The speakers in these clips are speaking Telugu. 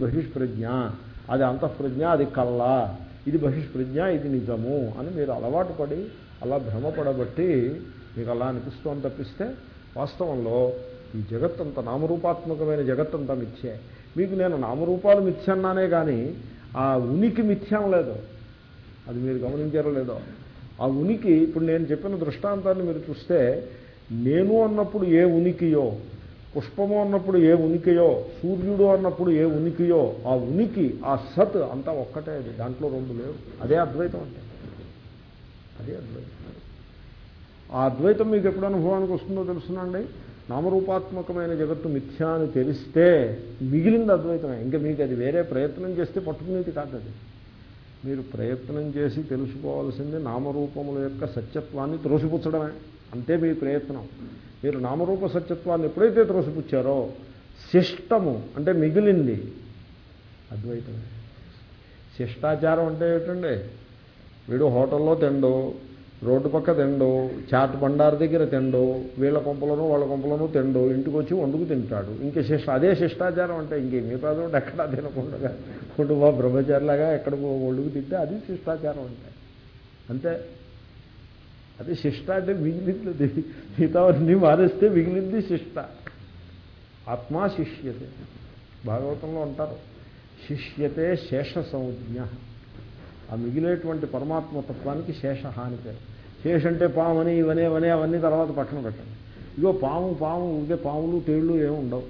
బహిష్ప్రజ్ఞ. అది అంతఃప్రజ్ఞ అది కళ్ళ. ఇది బహిష్ప్రజ్ఞ ఇది నిజము అని మీరు అలవాటు పడి అలా భ్రమపడబట్టి మీకు అలా అనిపిస్తోంది తప్పిస్తే వాస్తవంలో ఈ జగత్తంతా నామరూపాత్మకమైన జగత్తంతా మిథ్యే. మీకు నేను నామరూపాలు మిథ్యన్నానే కానీ ఆ ఉనికి మిథ్యం లేదు. అది మీరు గమనించారో లేదో. ఆ ఉనికి ఇప్పుడు నేను చెప్పిన దృష్టాంతాన్ని మీరు చూస్తే నేను అన్నప్పుడు ఏ ఉనికియో పుష్పము అన్నప్పుడు ఏ ఉనికియో సూర్యుడు అన్నప్పుడు ఏ ఉనికియో ఆ ఉనికి ఆ సత్ అంతా ఒక్కటే అది. దాంట్లో రెండు లేవు. అదే అద్వైతం అంటే. అదే అద్వైతం. ఆ అద్వైతం మీకు ఎప్పుడు అనుభవానికి వస్తుందో తెలుసునండి. నామరూపాత్మకమైన జగత్తు మిథ్యా అని తెలిస్తే మిగిలింది అద్వైతమే. ఇంకా మీకు అది వేరే ప్రయత్నం చేస్తే పట్టుకునేది కాదు అది. మీరు ప్రయత్నం చేసి తెలుసుకోవాల్సింది నామరూపముల యొక్క సత్యత్వాన్ని త్రోసిపుచ్చడమే. అంతే మీ ప్రయత్నం. మీరు నామరూప సత్యత్వాన్ని ఎప్పుడైతే త్రోసిపుచ్చారో శిష్టము అంటే మిగిలింది. అద్వైతమే. శిష్టాచారం అంటే ఏమిటండి? వీడు హోటల్లో తిండు రోడ్డు పక్క తిండు చాట్ బండారు దగ్గర తిండు వీళ్ళ కొంపలను వాళ్ళ కొంపలను తిండు ఇంటికి వచ్చి వండుకు తింటాడు. ఇంకా శిష్ట అదే శిష్టాచారం అంటే ఇంకే మీ చోట ఎక్కడా తినకుండా కుటుంబ బ్రహ్మచారిలాగా ఎక్కడ వండుకు తింటే అది శిష్టాచారం అంటే. అంతే. అది శిష్ట అంటే మిగిలింది మిగతావన్నీ మానేస్తే మిగిలింది శిష్ట. ఆత్మా శిష్యతే. భాగవతంలో అంటారు. శిష్యతే శేష సంజ్ఞ ఆ మిగిలేటువంటి పరమాత్మ తత్వానికి శేష హాని పేరు. శేష అంటే అని ఇవనే ఇవనే అవన్నీ తర్వాత పక్కన పెట్టండి. ఇగో పాము పాము ఉంటే పాములు తేళ్ళు ఏమి ఉండవు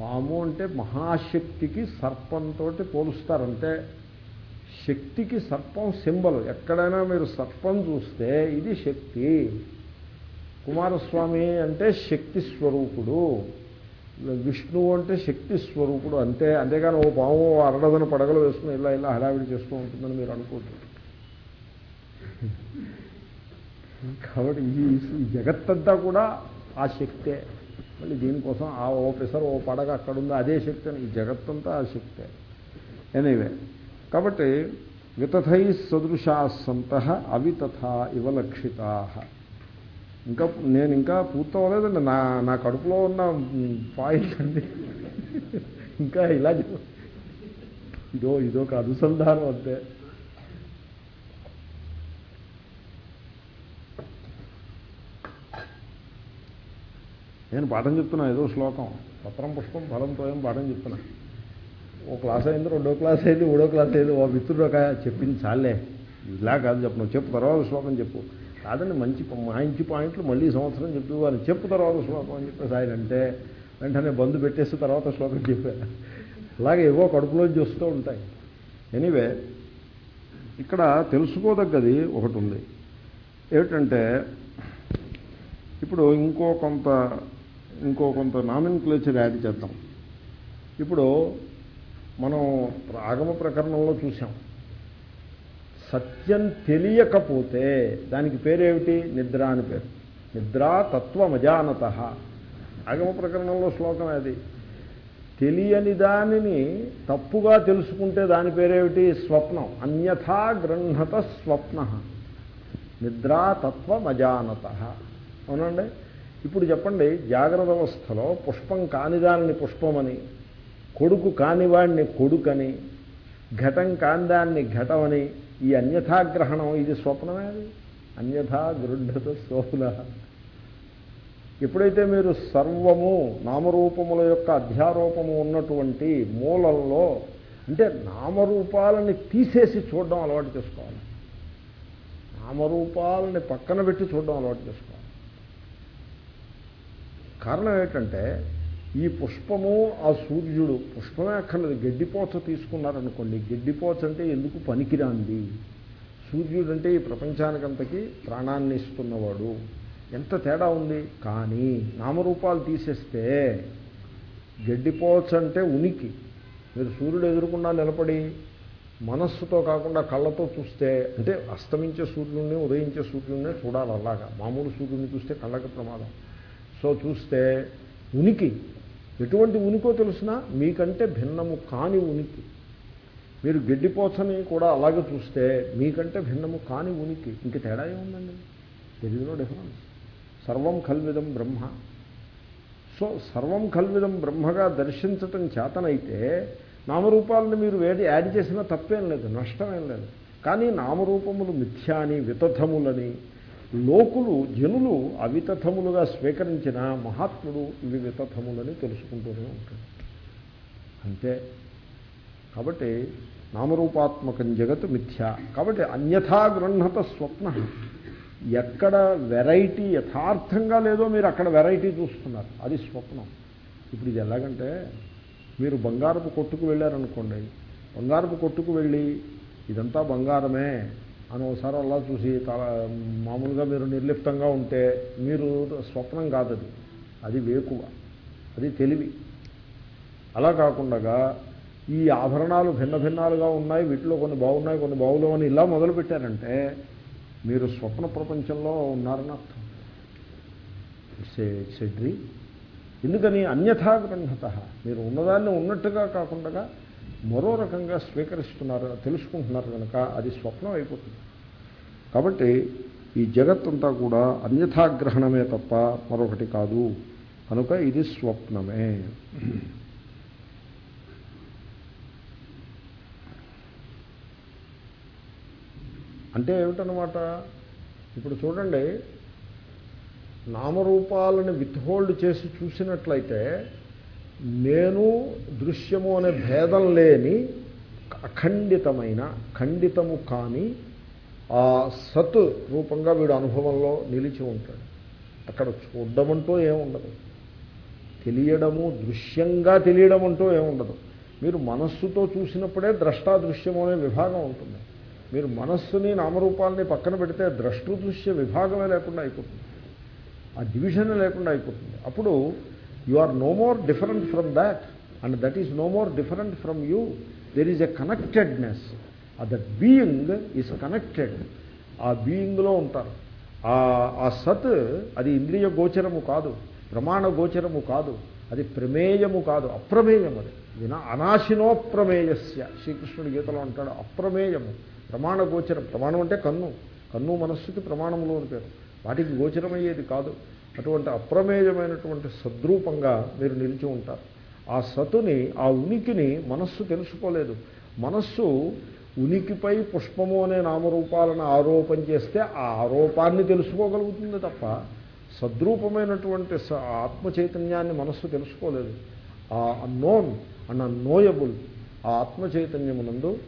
పాము అంటే మహాశక్తికి సర్పంతో పోలుస్తారంటే శక్తికి సర్పం సింబల్. ఎక్కడైనా మీరు సర్పం చూస్తే ఇది శక్తి. కుమారస్వామి అంటే శక్తి స్వరూపుడు. విష్ణువు అంటే శక్తి స్వరూపుడు. అంతే అంతేగాని ఓ పాము అరడదను పడగలు వేసుకుని ఇలా ఇలా హడావిడి చేస్తూ ఉంటుందని మీరు అనుకోవద్దు కాబట్టి ఈ జగత్తంతా కూడా ఆ శక్తే. మళ్ళీ దీనికోసం ఆ ఓ పిసర్ ఓ పడగ అక్కడుందో అదే శక్తి అని. ఈ జగత్తంతా ఆ శక్తే. ఎనీవే. కాబట్టి వితథై సదృశా సంత అవితథా ఇవ లక్షితా ఇంకా నేను ఇంకా పూర్తవలేదండి. నా నా కడుపులో ఉన్న పాయింట్ అండి. ఇంకా ఇలా ఇదో ఇదొక అనుసంధానం అంతే. నేను పాఠం చెప్తున్నా ఏదో శ్లోకం. పత్రం పుష్పం ఫలంతో ఏం పాఠం చెప్తున్నా. ఓ క్లాస్ అయింది రెండో క్లాస్ అయింది మూడో క్లాస్ అయింది. ఓ మిత్రుడు ఒక చెప్పింది చాలే ఇలా కాదు చెప్పను చెప్పు తర్వాత శ్లోకం చెప్పు. కాదండి మంచి మంచి పాయింట్లు మళ్ళీ సంవత్సరం చెప్పువారు చెప్పు తర్వాత శ్లోకం అని చెప్పేసి ఆయన అంటే వెంటనే బంధు పెట్టేసి తర్వాత శ్లోకం చెప్పారు. అలాగే ఏవో కడుపులోంచి వస్తూ ఉంటాయి. ఎనీవే ఇక్కడ తెలుసుకోదగ్గది ఒకటి ఉంది. ఏమిటంటే ఇప్పుడు ఇంకో కొంత ఇంకో కొంత నామిన్ క్లేచర్ యాడ్ చేద్దాం. ఇప్పుడు మనం ఆగమ ప్రకరణంలో చూసాం సత్యం తెలియకపోతే దానికి పేరేమిటి? నిద్ర అని పేరు. నిద్రా తత్వమజానత. ఆగమ ప్రకరణంలో శ్లోకం అది. తెలియని దానిని తప్పుగా తెలుసుకుంటే దాని పేరేమిటి? స్వప్నం. అన్యథా గృహత స్వప్న. నిద్రా తత్వమజానత. అవునండి? ఇప్పుడు చెప్పండి జాగ్రత్త అవస్థలో పుష్పం కాని దానిని పుష్పమని కొడుకు కానివాడిని కొడుకని ఘటం కాందాన్ని ఘటమని ఈ అన్యథాగ్రహణం ఇది స్వప్నమే అది. అన్యథా గృఢత సోహుల ఎప్పుడైతే మీరు సర్వము నామరూపముల యొక్క అధ్యారూపము ఉన్నటువంటి మూలంలో అంటే నామరూపాలని తీసేసి చూడడం అలవాటు చేసుకోవాలి. నామరూపాలని పక్కన పెట్టి చూడడం అలవాటు చేసుకోవాలి. కారణం ఏంటంటే ఈ పుష్పము ఆ సూర్యుడు పుష్పమే అక్కర్లేదు. గడ్డిపోచ తీసుకున్నారనుకోండి. గడ్డిపోచ అంటే ఎందుకు పనికిరాంది? సూర్యుడు అంటే ఈ ప్రపంచానికంతకి ప్రాణాన్ని ఇస్తున్నవాడు. ఎంత తేడా ఉంది? కానీ నామరూపాలు తీసేస్తే గడ్డిపోచ అంటే ఉనికి. మీరు సూర్యుడు ఎదురుకుండా నిలబడి మనస్సుతో కాకుండా కళ్ళతో చూస్తే అంటే అస్తమించే సూర్యుడిని ఉదయించే సూర్యుడిని చూడాలి అలాగా. మామూలు సూర్యుడిని చూస్తే కళ్ళకి ప్రమాదం. సో చూస్తే ఉనికి. ఎటువంటి ఉనికో తెలుసునా మీకంటే భిన్నము కాని ఉనికి. మీరు గడ్డిపోతని కూడా అలాగే చూస్తే మీకంటే భిన్నము కాని ఉనికి. ఇంక తేడా ఏముందండి? తెలుగులో డిఫరెన్స్. సర్వం కల్విదం బ్రహ్మ. సో సర్వం కల్విదం బ్రహ్మగా దర్శించటం చేతనైతే నామరూపాలను మీరు వేడి యాడ్ చేసినా తప్పేం లేదు నష్టమేం లేదు. కానీ నామరూపములు మిథ్యాని వితథములని లోకులు జనులు అవితథములుగా స్వీకరించిన మహాత్ముడు ఇవి వితథములని తెలుసుకుంటూనే ఉంటాడు. అంతే. కాబట్టి నామరూపాత్మకం జగత్ మిథ్య. కాబట్టి అన్యథా గృహత స్వప్న. ఎక్కడ వెరైటీ యథార్థంగా లేదో మీరు అక్కడ వెరైటీ చూస్తున్నారు. అది స్వప్నం. ఇప్పుడు ఇది ఎలాగంటే మీరు బంగారపు కొట్టుకు వెళ్ళారనుకోండి. బంగారపు కొట్టుకు వెళ్ళి ఇదంతా బంగారమే. అని ఒకసారి అలా చూసి తల మామూలుగా మీరు నిర్లిప్తంగా ఉంటే మీరు స్వప్నం కాదది. అది వేకువ. అది తెలివి. అలా కాకుండా ఈ ఆభరణాలు భిన్న భిన్నాలుగా ఉన్నాయి వీటిలో కొన్ని బాగున్నాయి కొన్ని బాగులేవు అని ఇలా మొదలుపెట్టారంటే మీరు స్వప్న ప్రపంచంలో ఉన్నారని అర్థం. ఇట్స్ డ్రీ ఎందుకని? అన్యథా గ్రంథత. మీరు ఉన్నదాన్ని ఉన్నట్టుగా కాకుండా మరో రకంగా స్వీకరిస్తున్నారు తెలుసుకుంటున్నారు కనుక అది స్వప్నం అయిపోతుంది. కాబట్టి ఈ జగత్తంతా కూడా అన్యథాగ్రహణమే తప్ప మరొకటి కాదు. కనుక ఇది స్వప్నమే. అంటే ఏమిటనమాట ఇప్పుడు చూడండి నామరూపాలను విత్హోల్డ్ చేసి చూసినట్లయితే నేను దృశ్యము అనే భేదం లేని అఖండితమైన ఖండితము కాని ఆ సత్ రూపంగా వీడు అనుభవంలో నిలిచి ఉంటాడు. అక్కడ చూడడమంటూ ఏముండదు తెలియడము దృశ్యంగా తెలియడం అంటూ ఏముండదు మీరు మనస్సుతో చూసినప్పుడే ద్రష్టాదృశ్యము అనే విభాగం ఉంటుంది. మీరు మనస్సుని నామరూపాలని పక్కన పెడితే ద్రష్టృదృశ్య విభాగమే లేకుండా అయిపోతుంది. ఆ డివిజన్ లేకుండా అయిపోతుంది. అప్పుడు you are no more different from that and that is no more different from you. There is a connectedness. That being is connected. ఆ బీయింగ్లో ఉంటారు. ఆ సత్ అది ఇంద్రియ గోచరము కాదు. ప్రమాణ గోచరము కాదు. అది ప్రమేయము కాదు. అప్రమేయం అది. వినా అనాశినోప్రమేయస్య. శ్రీకృష్ణుడి గీతలో అంటాడు అప్రమేయము. ప్రమాణ గోచరం. ప్రమాణం అంటే కన్ను. కన్ను మనస్సుకి ప్రమాణములు అని పేరు. వాటికి గోచరమయ్యేది కాదు. అటువంటి అప్రమేయమైనటువంటి సద్రూపంగా మీరు నిలిచి ఉంటారు. ఆ సతుని ఆ ఉనికిని మనస్సు తెలుసుకోలేదు. మనస్సు ఉనికిపై పుష్పము అనే నామరూపాలను ఆరోపణ చేస్తే ఆ ఆరోపాన్ని తెలుసుకోగలుగుతుంది తప్ప సద్రూపమైనటువంటి ఆత్మ చైతన్యాన్ని మనస్సు తెలుసుకోలేదు. ఆ అన్నోన్ అండ్ అన్నోయబుల్ ఆ ఆత్మ చైతన్యమునందు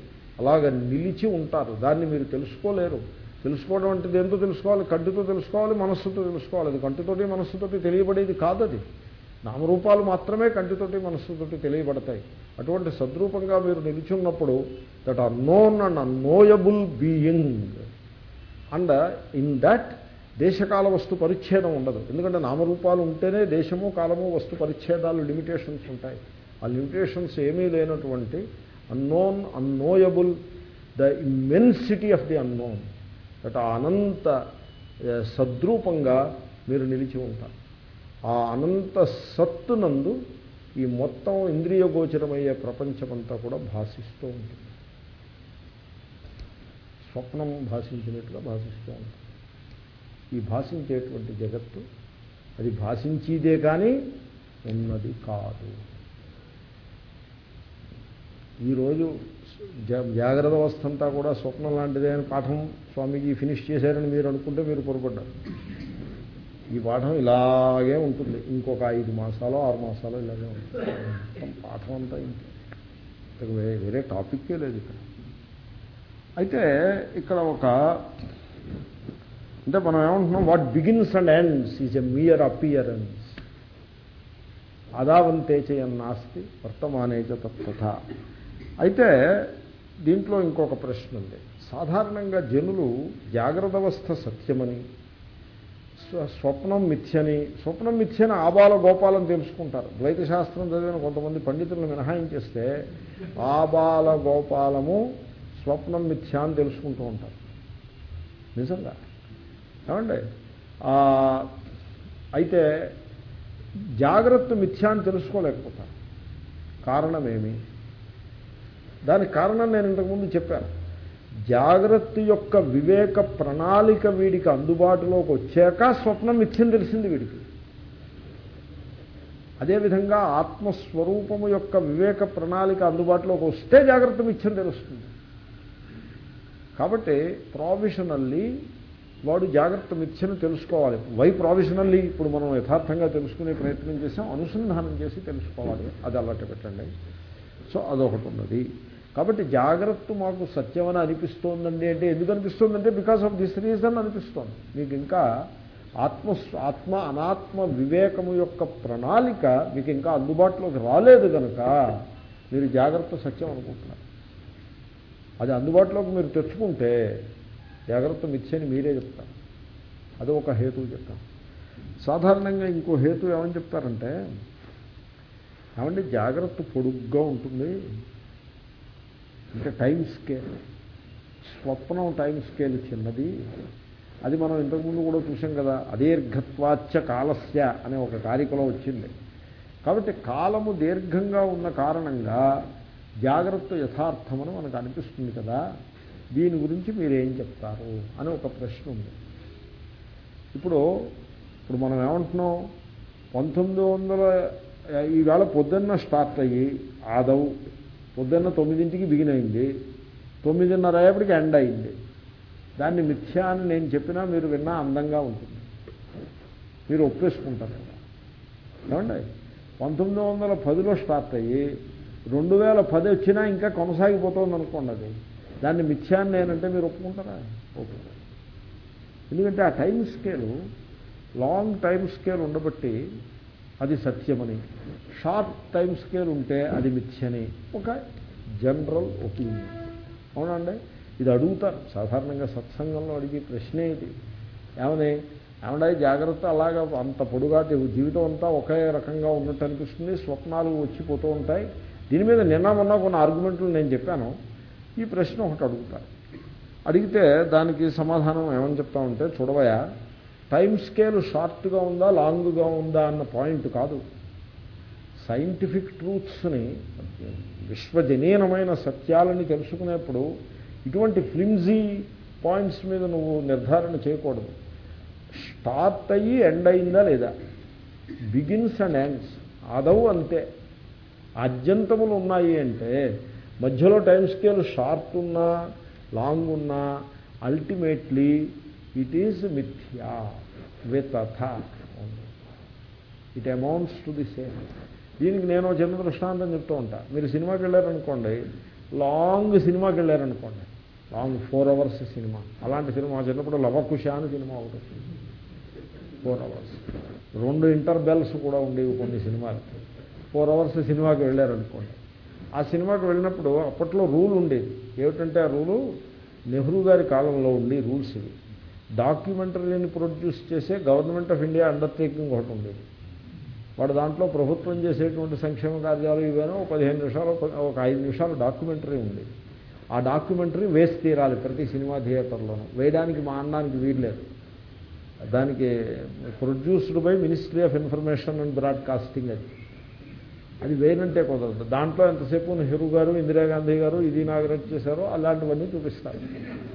అలాగ నిలిచి ఉంటారు. దాన్ని మీరు తెలుసుకోలేరు. తెలుసుకోవడం అంటే దేంతో తెలుసుకోవాలి? కంటితో తెలుసుకోవాలి మనస్సుతో తెలుసుకోవాలి. అది కంటితోటి మనస్సుతోటి తెలియబడేది కాదు అది. నామరూపాలు మాత్రమే కంటితోటి మనస్సుతోటి తెలియబడతాయి. అటువంటి సద్రూపంగా మీరు నిలిచున్నప్పుడు that unknown and unknowable being and in that దేశకాల వస్తు పరిచ్ఛేదం ఉండదు. ఎందుకంటే నామరూపాలు ఉంటేనే దేశము కాలము వస్తు పరిచ్ఛేదాలు లిమిటేషన్స్ ఉంటాయి. ఆ లిమిటేషన్స్ ఏమీ లేనటువంటి unknown unknowable the immensity of the unknown that అనంత సద్రూపంగా మీరు నిలిచి ఉంటారు. ఆ అనంత సత్తునందు ఈ మొత్తం ఇంద్రియ గోచరమయ్యే ప్రపంచమంతా కూడా భాషిస్తూ ఉంటుంది. స్వప్నం భాషించినట్టుగా భాషిస్తూ ఉంటుంది. ఈ భాషించేటువంటి జగత్తు అది భాషించేదే కానీ ఉన్నది కాదు. ఈరోజు జాగ్రత్త అవస్థ అంతా కూడా స్వప్నం లాంటిదే అని పాఠం స్వామీజీ ఫినిష్ చేశారని మీరు అనుకుంటే మీరు పొరపడ్డారు. ఈ పాఠం ఇలాగే ఉంటుంది. ఇంకొక ఐదు మాసాలు ఆరు మాసాలు ఇలాగే ఉంటుంది. మొత్తం పాఠం అంతా ఇంకా వేరే టాపిక్కే లేదు ఇక్కడ. అయితే ఇక్కడ ఒక అంటే మనం ఏమంటున్నాం what begins and ends is a mere appearance అదావంతే చేయన్నాస్తి వర్తమానేచ తత్వత అయితే దీంట్లో ఇంకొక ప్రశ్న ఉంది. సాధారణంగా జనులు జాగ్రత్త అవస్థ సత్యమని స్వప్నం మిథ్యని స్వప్నం మిథ్యని ఆబాల గోపాలని తెలుసుకుంటారు. ద్వైత శాస్త్రం చదివిన కొంతమంది పండితులను మినహాయించేస్తే ఆబాల గోపాలము స్వప్నం మిథ్య అని తెలుసుకుంటూ ఉంటారు. నిజంగా? ఏమండి? అయితే జాగ్రత్త మిథ్య అని తెలుసుకోలేకపోతారు. కారణమేమి దానికి కారణం నేను ఇంతకుముందు చెప్పాను. జాగ్రత్త యొక్క వివేక ప్రణాళిక వీడికి అందుబాటులోకి వచ్చాక స్వప్నం మిథ్యం తెలిసింది వీడికి. అదేవిధంగా ఆత్మస్వరూపము యొక్క వివేక ప్రణాళిక అందుబాటులోకి వస్తే జాగ్రత్త మిథ్యం తెలుస్తుంది. కాబట్టి ప్రావిషనల్లీ వాడు జాగ్రత్త మిథ్యను తెలుసుకోవాలి. వై ప్రావిషనల్లీ ఇప్పుడు మనం యథార్థంగా తెలుసుకునే ప్రయత్నం చేసాం అనుసంధానం చేసి తెలుసుకోవాలి. అది అలవాటు పెట్టండి. సో అదొకటి ఉన్నది. కాబట్టి జాగ్రత్త మాకు సత్యమని అనిపిస్తోందండి అంటే ఎందుకు అనిపిస్తోందంటే బికాస్ ఆఫ్ దిస్ రీజన్ అనిపిస్తోంది. మీకు ఇంకా ఆత్మ ఆత్మ అనాత్మ వివేకము యొక్క ప్రణాళిక మీకు ఇంకా అందుబాటులోకి రాలేదు కనుక మీరు జాగ్రత్త సత్యం అనుకుంటున్నారు. అది అందుబాటులోకి మీరు తెచ్చుకుంటే జాగ్రత్త మిథ్యని మీరే చెప్తారు. అది ఒక హేతువు చెప్తాను సాధారణంగా ఇంకో హేతు ఏమని చెప్తారంటే ఏమంటే జాగ్రత్త పొడుగ్గా ఉంటుంది. అంటే టైం స్కేల్ స్వప్నం టైం స్కేల్ చిన్నది. అది మనం ఇంతకుముందు కూడా చూసాం కదా అదీర్ఘత్వాచ్చ కాలస్య అనే ఒక కారికలో వచ్చింది. కాబట్టి కాలము దీర్ఘంగా ఉన్న కారణంగా జాగ్రత్త యథార్థమని మనకు అనిపిస్తుంది కదా దీని గురించి మీరేం చెప్తారు అని ఒక ప్రశ్న ఉంది. ఇప్పుడు ఇప్పుడు మనం ఏమంటున్నాం? పంతొమ్మిది వందల ఈవేళ పొద్దున్న స్టార్ట్ అయ్యి ఆదవు పొద్దున్న తొమ్మిదింటికి బిగిన్ అయింది. తొమ్మిదిన్నర అయ్యేప్పటికి ఎండ్ అయింది. దాన్ని మిథ్యా అని నేను చెప్పినా మీరు విన్నా అందంగా ఉంటుంది. మీరు ఒప్పేసుకుంటారు కదా. ఏమండి? పంతొమ్మిది వందల పదిలో స్టార్ట్ అయ్యి రెండు వేల పది వచ్చినా ఇంకా కొనసాగిపోతుంది అనుకోండి అది. దాన్ని మిథ్యాన్ని నేనంటే మీరు ఒప్పుకుంటారా? ఒప్పుకుంటారు ఎందుకంటే ఆ time scale long time scale ఉండబట్టి అది సత్యమని. షార్ట్ టైం స్కేల్ ఉంటే అది మిథ్యని. ఒక జనరల్ ఒపీనియన్. అవునండి ఇది అడుగుతారు. సాధారణంగా సత్సంగంలో అడిగే ప్రశ్నే ఇది. ఏమని? ఏమన్నా జాగ్రత్త అలాగా అంత పొడుగాటి జీవితం అంతా ఒకే రకంగా ఉన్నట్టు అనిపిస్తుంది. స్వప్నాలు వచ్చిపోతూ ఉంటాయి. దీని మీద నిన్న మొన్న కొన్ని ఆర్గ్యుమెంట్లు నేను చెప్పాను. ఈ ప్రశ్న ఒకటి అడుగుతారు. అడిగితే దానికి సమాధానం ఏమని చెప్తామంటే చూడవయా టైం స్కేల్ షార్ట్గా ఉందా లాంగ్గా ఉందా అన్న పాయింట్ కాదు. సైంటిఫిక్ ట్రూత్స్ని విశ్వజనీనమైన సత్యాలని తెలుసుకునేప్పుడు ఇటువంటి ఫ్లిమ్జీ పాయింట్స్ మీద నువ్వు నిర్ధారణ చేయకూడదు. స్టార్ట్ అయ్యి ఎండ్ అయిందా లేదా? Begins and ends. అదవు అంతే. అద్యంతములు ఉన్నాయి అంటే మధ్యలో టైం స్కేల్ షార్ట్ ఉన్నా లాంగ్ ఉన్నా అల్టిమేట్లీ ఇట్ ఈజ్ మిథ్యా with that it amounts to the same దీనికి నేను చిన్న దృష్టాంతం చెప్తూ ఉంటా. మీరు సినిమాకి వెళ్ళారనుకోండి లాంగ్ సినిమాకి వెళ్ళారనుకోండి లాంగ్ ఫోర్ అవర్స్ సినిమా. అలాంటి సినిమా చిన్నప్పుడు లవకుశ అని సినిమా ఒకటి ఫోర్ అవర్స్ రెండు ఇంటర్బెల్స్ కూడా ఉండేవి కొన్ని సినిమాలు. ఫోర్ అవర్స్ సినిమాకి వెళ్ళారనుకోండి. ఆ సినిమాకి వెళ్ళినప్పుడు అప్పట్లో రూల్ ఉండేది. ఏమిటంటే ఆ రూలు నెహ్రూ గారి కాలంలో ఉండి రూల్స్ ఇవి. డాక్యుమెంటరీని ప్రొడ్యూస్ చేసే గవర్నమెంట్ ఆఫ్ ఇండియా అండర్టేకింగ్ ఒకటి ఉండేది వాడు దాంట్లో ప్రభుత్వం చేసేటువంటి సంక్షేమ కార్యాలు ఇవేనో ఒక పదిహేను నిమిషాలు ఒక ఐదు నిమిషాలు డాక్యుమెంటరీ ఉంది. ఆ డాక్యుమెంటరీ వేసి తీరాలి ప్రతి సినిమా థియేటర్లోనూ. వేయడానికి మా అన్నానికి వీడలేదు దానికి produced by ministry of information and broadcasting అది. అది వేయనంటే కుదరదు. దాంట్లో ఎంతసేపు నెహ్రూ గారు ఇందిరాగాంధీ గారు ఇది నాగరేట్ చేశారో అలాంటివన్నీ చూపిస్తారు.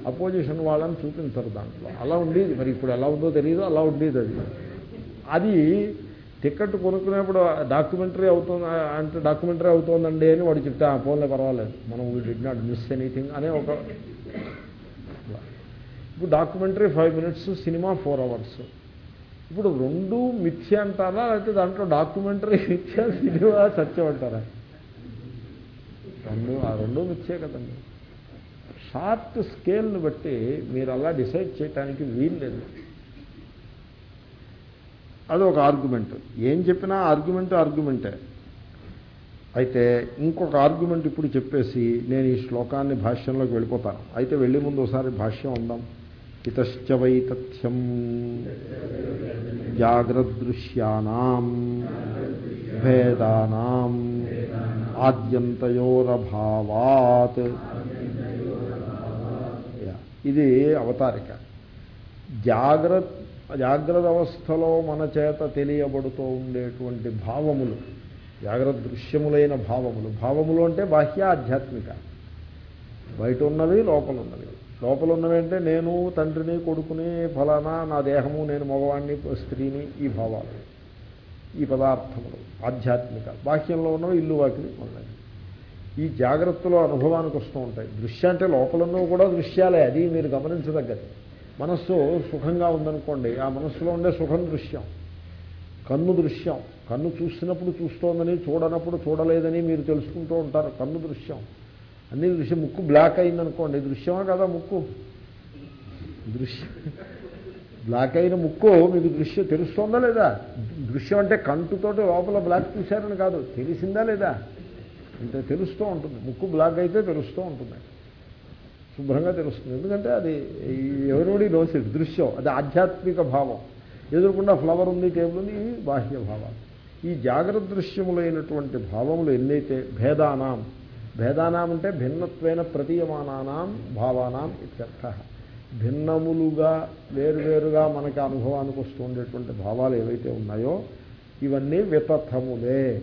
అపోజిషన్ వాళ్ళని చూపించరు దాంట్లో. అలా ఉండేది. మరి ఇప్పుడు ఎలా ఉందో తెలియదు అలా ఉండేది అది. అది టికెట్ కొనుక్కునేప్పుడు డాక్యుమెంటరీ అవుతుంది అంటే డాక్యుమెంటరీ అవుతుందండి అని వాడు చెప్తే ఆ ఫోన్లో పర్వాలేదు. మనం we did not miss anything అనే ఒక ఇప్పుడు documentary five minutes cinema four hours. ఇప్పుడు రెండు మిథ్య అంటారా లేకపోతే దాంట్లో డాక్యుమెంటరీ మిథ్య సినిమా సత్యం అంటారా? రెండు ఆ రెండు మిథ్యే కదండి. షార్ట్ స్కేల్ని బట్టి మీరు అలా డిసైడ్ చేయడానికి వీలు లేదు అది ఒక ఆర్గ్యుమెంట్. ఏం చెప్పినా ఆర్గ్యుమెంట్ ఆర్గ్యుమెంటే. అయితే ఇంకొక ఆర్గ్యుమెంట్ ఇప్పుడు చెప్పేసి నేను ఈ శ్లోకాన్ని భాష్యంలోకి వెళ్ళిపోతాను. అయితే వెళ్ళే ముందు ఒకసారి భాష్యం ఉందాం. ఇతశ్చ వై తథ్యం. జాగ్రదృశ్యానాం భేదానాం ఆద్యంతయోరభావాత్ ఇది అవతారిక. జాగ్రత్త జాగ్రత్త అవస్థలో మన చేత తెలియబడుతూ ఉండేటువంటి భావములు జాగ్రత్త దృశ్యములైన భావములు. భావములు అంటే బాహ్య ఆధ్యాత్మిక. బయట ఉన్నవి లోపల ఉన్నవి లోపల ఉన్నవేంటే నేను తండ్రిని కొడుకుని ఫలానా నా దేహము నేను మగవాణ్ణి స్త్రీని ఈ భావాలు. ఈ పదార్థములు ఆధ్యాత్మిక. బాహ్యంలో ఉన్నవి ఇల్లు వాకిలి ఉన్నాయి ఈ జాగ్రత్తలో అనుభవానికి వస్తూ ఉంటాయి. దృశ్య అంటే లోపలన్నో కూడా దృశ్యాలే అది మీరు గమనించదగ్గది. మనస్సు సుఖంగా ఉందనుకోండి ఆ మనస్సులో ఉండే సుఖం దృశ్యం. కన్ను దృశ్యం. కన్ను చూసినప్పుడు చూస్తోందని చూడనప్పుడు చూడలేదని మీరు తెలుసుకుంటూ ఉంటారు. కన్ను దృశ్యం. అన్ని దృశ్యం ముక్కు బ్లాక్ అయిందనుకోండి దృశ్యమా కదా ముక్కు? దృశ్యం బ్లాక్ అయిన ముక్కు మీకు దృశ్యం తెలుస్తోందా లేదా? దృశ్యం అంటే కంటుతోటి లోపల బ్లాక్ చూశారని కాదు తెలిసిందా లేదా? అంటే తెలుస్తూ ఉంటుంది ముక్కు బ్లాక్ అయితే తెలుస్తూ ఉంటుంది. శుభ్రంగా తెలుస్తుంది ఎందుకంటే అది ఎవరోడి రోజు దృశ్యం అది ఆధ్యాత్మిక భావం. ఎదురుకుండా ఫ్లవర్ ఉంది టేబుల్ ఉంది బాహ్య భావాలు ఈ జాగ్రత్త దృశ్యములైనటువంటి భావములు ఎన్నైతే భేదానాం భేదానాం అంటే భిన్నత్వైన ప్రతీయమానానాం భావానాం ఇత్యర్థ. భిన్నములుగా వేరువేరుగా మనకి అనుభవానికి వస్తూ ఉండేటువంటి భావాలు ఏవైతే ఉన్నాయో ఇవన్నీ వితథములే.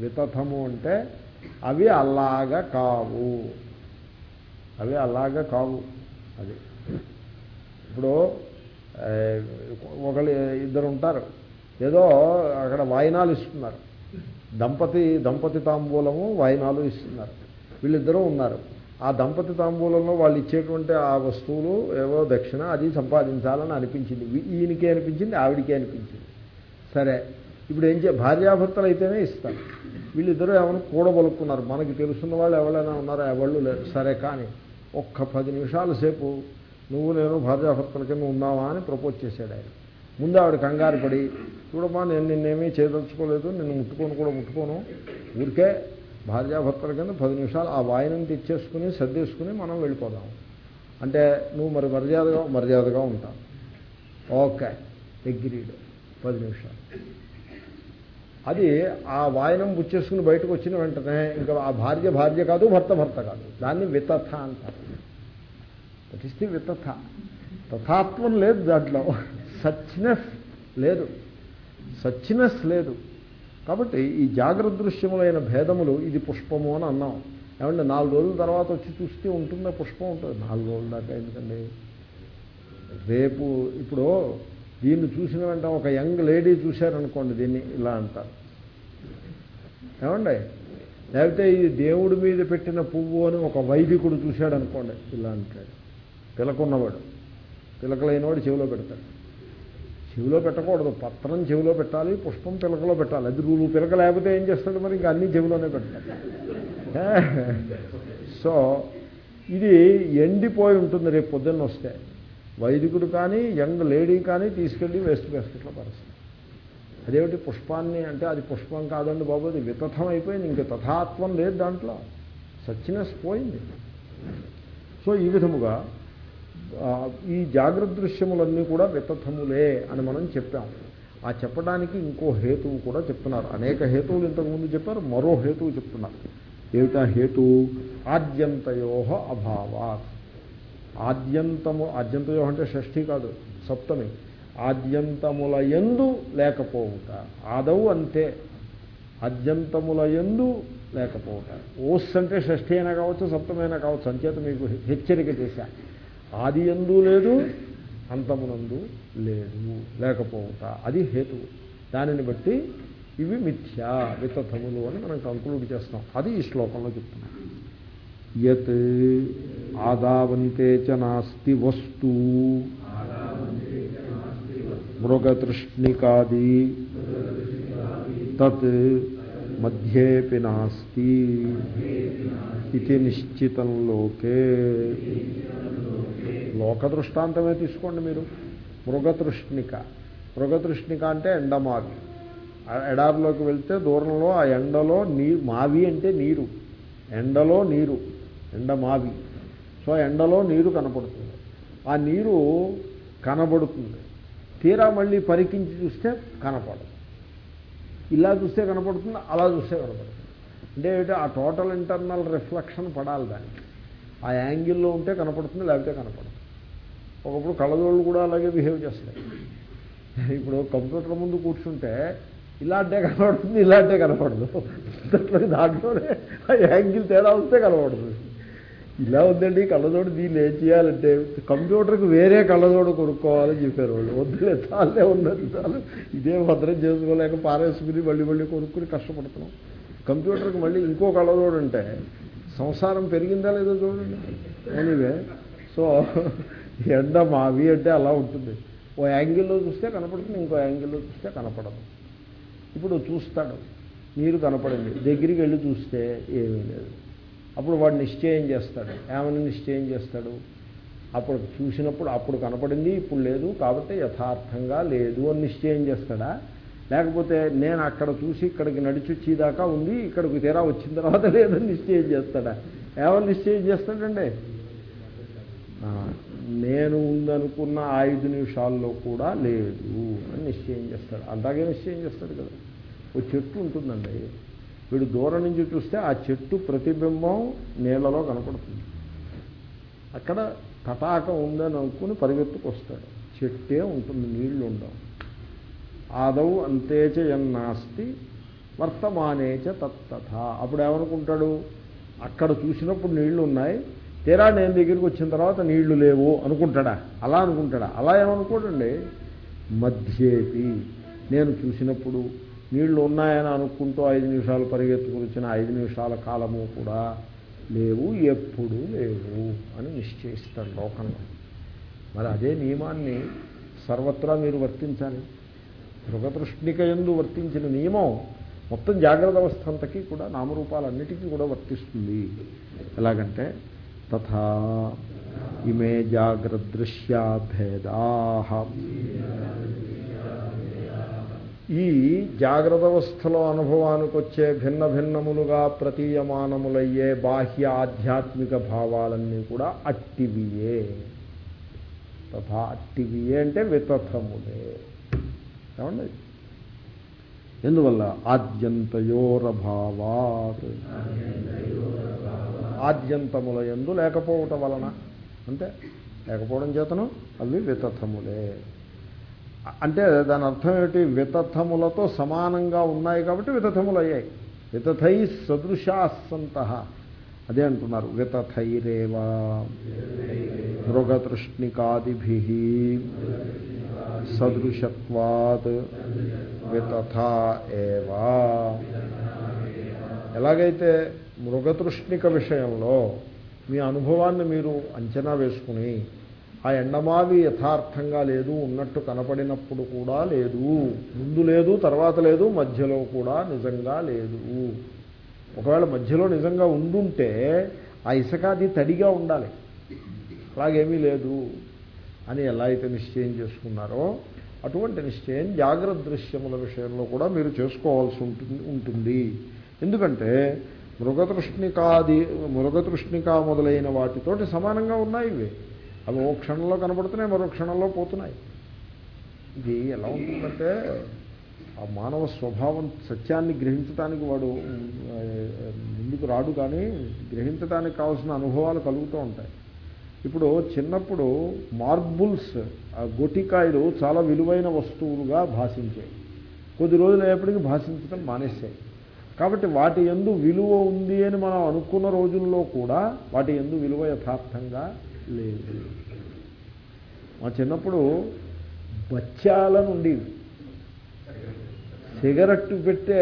వితథము అంటే అవి అలాగా కావు. అవి అలాగా కావు. అది. ఇప్పుడు ఒకళ్ళు ఇద్దరు ఉంటారు. ఏదో అక్కడ వాయినాలు ఇస్తున్నారు. దంపతి దంపతి తాంబూలము వాయినాలు ఇస్తున్నారు. వీళ్ళిద్దరూ ఉన్నారు. ఆ దంపతి తాంబూలంలో వాళ్ళు ఇచ్చేటువంటి ఆ వస్తువులు ఏవో దక్షిణ అది సంపాదించాలని అనిపించింది. ఈయనకే అనిపించింది ఆవిడికే అనిపించింది. సరే ఇప్పుడు ఏం చే భార్యాభర్తలు అయితేనే ఇస్తారు. వీళ్ళిద్దరూ ఏమైనా కూడబలుక్కున్నారు మనకి తెలుసున్న వాళ్ళు ఎవరైనా ఉన్నారో? ఎవళ్ళు లేరు. సరే కానీ ఒక్క పది నిమిషాల సేపు నువ్వు నేను భార్యాభర్తల కింద ఉన్నావా అని ప్రపోజ్ చేశాడు ఆయన. ముందు ఆవిడ కంగారు పడి చూడమ్మా నేను నిన్నేమీ చేయదలుచుకోలేదు నిన్ను ముట్టుకొని కూడా ముట్టుకోను. ఊరికే భార్యాభర్తల కింద పది నిమిషాలు ఆ వాయినం తెచ్చేసుకుని సర్దేసుకుని మనం వెళ్ళిపోదాం. అంటే నువ్వు మరి మర్యాదగా మర్యాదగా ఉంటావు. ఓకే ఎగ్రీడ్ పది నిమిషాలు. అది ఆ వాయనం బుచ్చేసుకుని బయటకు వచ్చిన వెంటనే ఇంకా ఆ భార్య భార్య కాదు భర్త భర్త కాదు. దాన్ని వితథ అంటారు. That the వితథ. తథాత్వం లేదు దాంట్లో. సచ్నెస్ లేదు. సచ్నెస్ లేదు. కాబట్టి ఈ జాగ్రత్త దృశ్యములైన భేదములు ఇది పుష్పము అని అన్నాం. ఏమంటే నాలుగు రోజుల తర్వాత వచ్చి చూస్తే ఉంటుందా పుష్పం? ఉంటుంది. నాలుగు రోజుల దాకా ఎందుకండి? రేపు ఇప్పుడు దీన్ని చూసిన వెంట ఒక యంగ్ లేడీ చూశారనుకోండి దీన్ని ఇలా అంటారు. ఏమండి? లేకపోతే ఇది దేవుడి మీద పెట్టిన పువ్వు అని ఒక వైదికుడు చూశాడు అనుకోండి ఇలా అంటాడు. పిలకున్నవాడు పిలకలైనవాడు చెవిలో పెడతాడు. చెవిలో పెట్టకూడదు. పత్రం చెవిలో పెట్టాలి పుష్పం పిలకలో పెట్టాలి. అది రూలు పిలక లేకపోతే ఏం చేస్తాడు మరి? ఇంకా అన్ని చెవిలోనే పెడతాడు. సో ఇది ఎండిపోయి ఉంటుంది రేపు పొద్దున్న వస్తే. వైదికుడు కానీ యంగ్ లేడీ కానీ తీసుకెళ్ళి వేస్ట్ బాస్కెట్లో పరుస్తుంది అదేమిటి పుష్పాన్ని అంటే అది పుష్పం కాదండి బాబు అది వితథం అయిపోయింది. ఇంక తథాత్వం లేదు దాంట్లో. సచ్చినెస్ పోయింది. సో ఈ విధముగా ఈ జాగ్రత్త దృశ్యములన్నీ కూడా వితథములే అని మనం చెప్పాం ఆ చెప్పడానికి ఇంకో హేతువు కూడా చెప్తున్నారు. అనేక హేతువులు ఇంతకుముందు చెప్పారు మరో హేతువు చెప్తున్నారు. ఏమిటా హేతు? ఆద్యంతయో అభావాత్. ఆద్యంతము ఆద్యంతయో అంటే షష్ఠి కాదు సప్తమి. ఆద్యంతముల ఎందు లేకపోవుట. ఆదవు అంతే. ఆద్యంతముల ఎందు లేకపోవుట. ఓస్ అంటే షష్ఠి అయినా కావచ్చు సప్తమైనా కావచ్చు అంచేత మీకు హెచ్చరిక చేశాను ఆది ఎందు లేదు అంతమునందు లేదు. లేకపోవుట. అది హేతువు. దానిని బట్టి ఇవి మిథ్యా వితథములు అని మనం కంక్లూడ్ చేస్తాం. అది ఈ శ్లోకంలో చెప్తున్నాం. యత్ ఆదావంతే చ నాస్తి వస్తు. మృగతృష్ణికాది తత్ మధ్యేపి నాస్తి. ఇది నిశ్చితం లోకే. లోక దృష్టాంతమే తీసుకోండి మీరు. మృగతృష్ణిక. మృగతృష్ణిక అంటే ఎండమావి. ఎడారిలోకి వెళ్తే దూరంలో ఆ ఎండలో నీరు మావి అంటే నీరు. ఎండలో నీరు. ఎండ మావి సో ఎండలో నీరు కనపడుతుంది. ఆ నీరు కనబడుతుంది. తీరా మళ్ళీ పరికించి చూస్తే కనపడదు. ఇలా చూస్తే కనపడుతుంది అలా చూస్తే కనపడుతుంది. అంటే ఆ టోటల్ ఇంటర్నల్ రిఫ్లెక్షన్ పడాలి దానికి. ఆ యాంగిల్లో ఉంటే కనపడుతుంది లేకపోతే కనపడదు. ఒకప్పుడు కళ్ళజోళ్ళు కూడా అలాగే బిహేవ్ చేస్తాయి ఇప్పుడు కంప్యూటర్ ముందు కూర్చుంటే ఇలాంటే కనపడుతుంది ఇలాంటే కనపడదు దాంట్లోనే యాంగిల్ తేడా వస్తే కనపడుతుంది ఇలా ఉందండి కళ్ళజోడు దీన్ని ఏం చేయాలంటే కంప్యూటర్కి వేరే కళ్ళజోడు కొనుక్కోవాలని చెప్పారు వాళ్ళు. వద్దులే చాలే ఉన్నది చాలు. ఇదే భద్రం చేసుకోలేక పారేసుకుని మళ్ళీ మళ్ళీ కొనుక్కుని కష్టపడుతున్నాం. కంప్యూటర్కి మళ్ళీ ఇంకో కళ్ళజోడు అంటే సంసారం పెరిగిందా లేదో చూడండి. ఎనీవే సో ఎండ మావి అంటే అలా ఉంటుంది. ఓ యాంగిల్లో చూస్తే కనపడుతుంది ఇంకో యాంగిల్లో చూస్తే కనపడదు. ఇప్పుడు చూస్తాడు నీరు కనపడింది దగ్గరికి వెళ్ళి చూస్తే ఏమీ లేదు. అప్పుడు వాడు నిశ్చయం చేస్తాడు. ఏమని నిశ్చయం చేస్తాడు? అప్పుడు చూసినప్పుడు అప్పుడు కనపడింది ఇప్పుడు లేదు కాబట్టి యథార్థంగా లేదు అని నిశ్చయం చేస్తాడా? లేకపోతే నేను అక్కడ చూసి ఇక్కడికి నడిచి వచ్చేదాకా ఉంది ఇక్కడికి తీరా వచ్చిన తర్వాత లేదని నిశ్చయం చేస్తాడా? ఏమని నిశ్చయం చేస్తాడండి? నేను ఉందనుకున్న ఐదు నిమిషాల్లో కూడా లేదు అని నిశ్చయం చేస్తాడు. అంతాగే నిశ్చయం చేస్తాడు కదా. ఓ చెట్టు ఉంటుందండి. వీడు దూరం నుంచి చూస్తే ఆ చెట్టు ప్రతిబింబం నీళ్ళలో కనపడుతుంది. అక్కడ తటాకం ఉందని అనుకుని పరిగెత్తుకొస్తాడు. చెట్టే ఉంటుంది నీళ్ళు ఉండవు. ఆదౌ అంతేచ ఎన్నాస్తి వర్తమానేచ తత్తథ. అప్పుడు ఏమనుకుంటాడు? అక్కడ చూసినప్పుడు నీళ్ళు ఉన్నాయి తీరా నేను దగ్గరికి వచ్చిన తర్వాత నీళ్ళు లేవు అనుకుంటాడా? అలా అనుకుంటాడా? అలా ఏమనుకోడండి? మధ్యేపి నేను చూసినప్పుడు నీళ్ళు ఉన్నాయని అనుకుంటూ ఐదు నిమిషాలు పరిగెత్తుకుని వచ్చిన ఐదు నిమిషాల కాలము కూడా లేవు ఎప్పుడు లేవు అని నిశ్చయిస్తాడు లోకంలో మరి అదే నియమాన్ని సర్వత్రా మీరు వర్తించాలి. మృగతృష్ణిక ఎందు వర్తించిన నియమం మొత్తం జాగ్రత్త అవస్థ అంతకీ కూడా నామరూపాలన్నిటికీ కూడా వర్తిస్తుంది. ఎలాగంటే తథా ఇమే జాగ్రదృశ్యా భేదా ఈ జాగ్రత్త అవస్థలో అనుభవానికి వచ్చే భిన్న భిన్నములుగా ప్రతీయమానములయ్యే బాహ్య ఆధ్యాత్మిక భావాలన్నీ కూడా అట్టివియే. తథా అట్టివియే అంటే వితథములే. ఏమండి? ఎందువల్ల? ఆద్యంతయోరభావాత్. ఆద్యంతముల ఎందు లేకపోవటం వలన. అంటే లేకపోవడం చేతను అవి వితథములే. అంటే దాని అర్థం ఏమిటి? వితథములతో సమానంగా ఉన్నాయి కాబట్టి వితథములు అయ్యాయి వితథై సదృశాసంత అదే అంటున్నారు. వితథైరేవా. మృగతృష్ణికాదిభి. సదృశత్వాత్. వితథా ఏవా. ఎలాగైతే మృగతృష్ణిక విషయంలో మీ అనుభవాన్ని మీరు అంచనా వేసుకుని ఆ ఎండమావి యథార్థంగా లేదు ఉన్నట్టు కనపడినప్పుడు కూడా లేదు ముందు లేదు తర్వాత లేదు మధ్యలో కూడా నిజంగా లేదు. ఒకవేళ మధ్యలో నిజంగా ఉండుంటే ఆ ఇసుకాది తడిగా ఉండాలి. అలాగేమీ లేదు అని ఎలా అయితే నిశ్చయం చేసుకున్నారో అటువంటి నిశ్చయం జాగ్రత్త దృశ్యముల విషయంలో కూడా మీరు చేసుకోవాల్సి ఉంటుంది ఉంటుంది. ఎందుకంటే మృగతృష్ణికాది మృగతృష్ణిక మొదలైన వాటితోటి సమానంగా ఉన్నాయి ఇవి. అవి ఓ క్షణంలో కనబడుతున్నాయి మరో క్షణంలో పోతున్నాయి. ఇది ఎలా ఉంటుందంటే ఆ మానవ స్వభావం సత్యాన్ని గ్రహించడానికి వాడు ముందుకు రాడు కానీ గ్రహించడానికి కావాల్సిన అనుభవాలు కలుగుతూ ఉంటాయి. ఇప్పుడు చిన్నప్పుడు మార్బుల్స్ ఆ గొటికాయలు చాలా విలువైన వస్తువులుగా భాషించాయి కొద్ది రోజులు అయ్యేప్పటికీ భాషించడం మానేశాయి కాబట్టి వాటి ఎందు విలువ ఉంది అని మనం అనుకున్న రోజుల్లో కూడా వాటి ఎందు విలువ యథార్థంగా లేదు. మా చిన్నప్పుడు బచ్చాలను ఉండేవి సిగరెట్ పెట్టే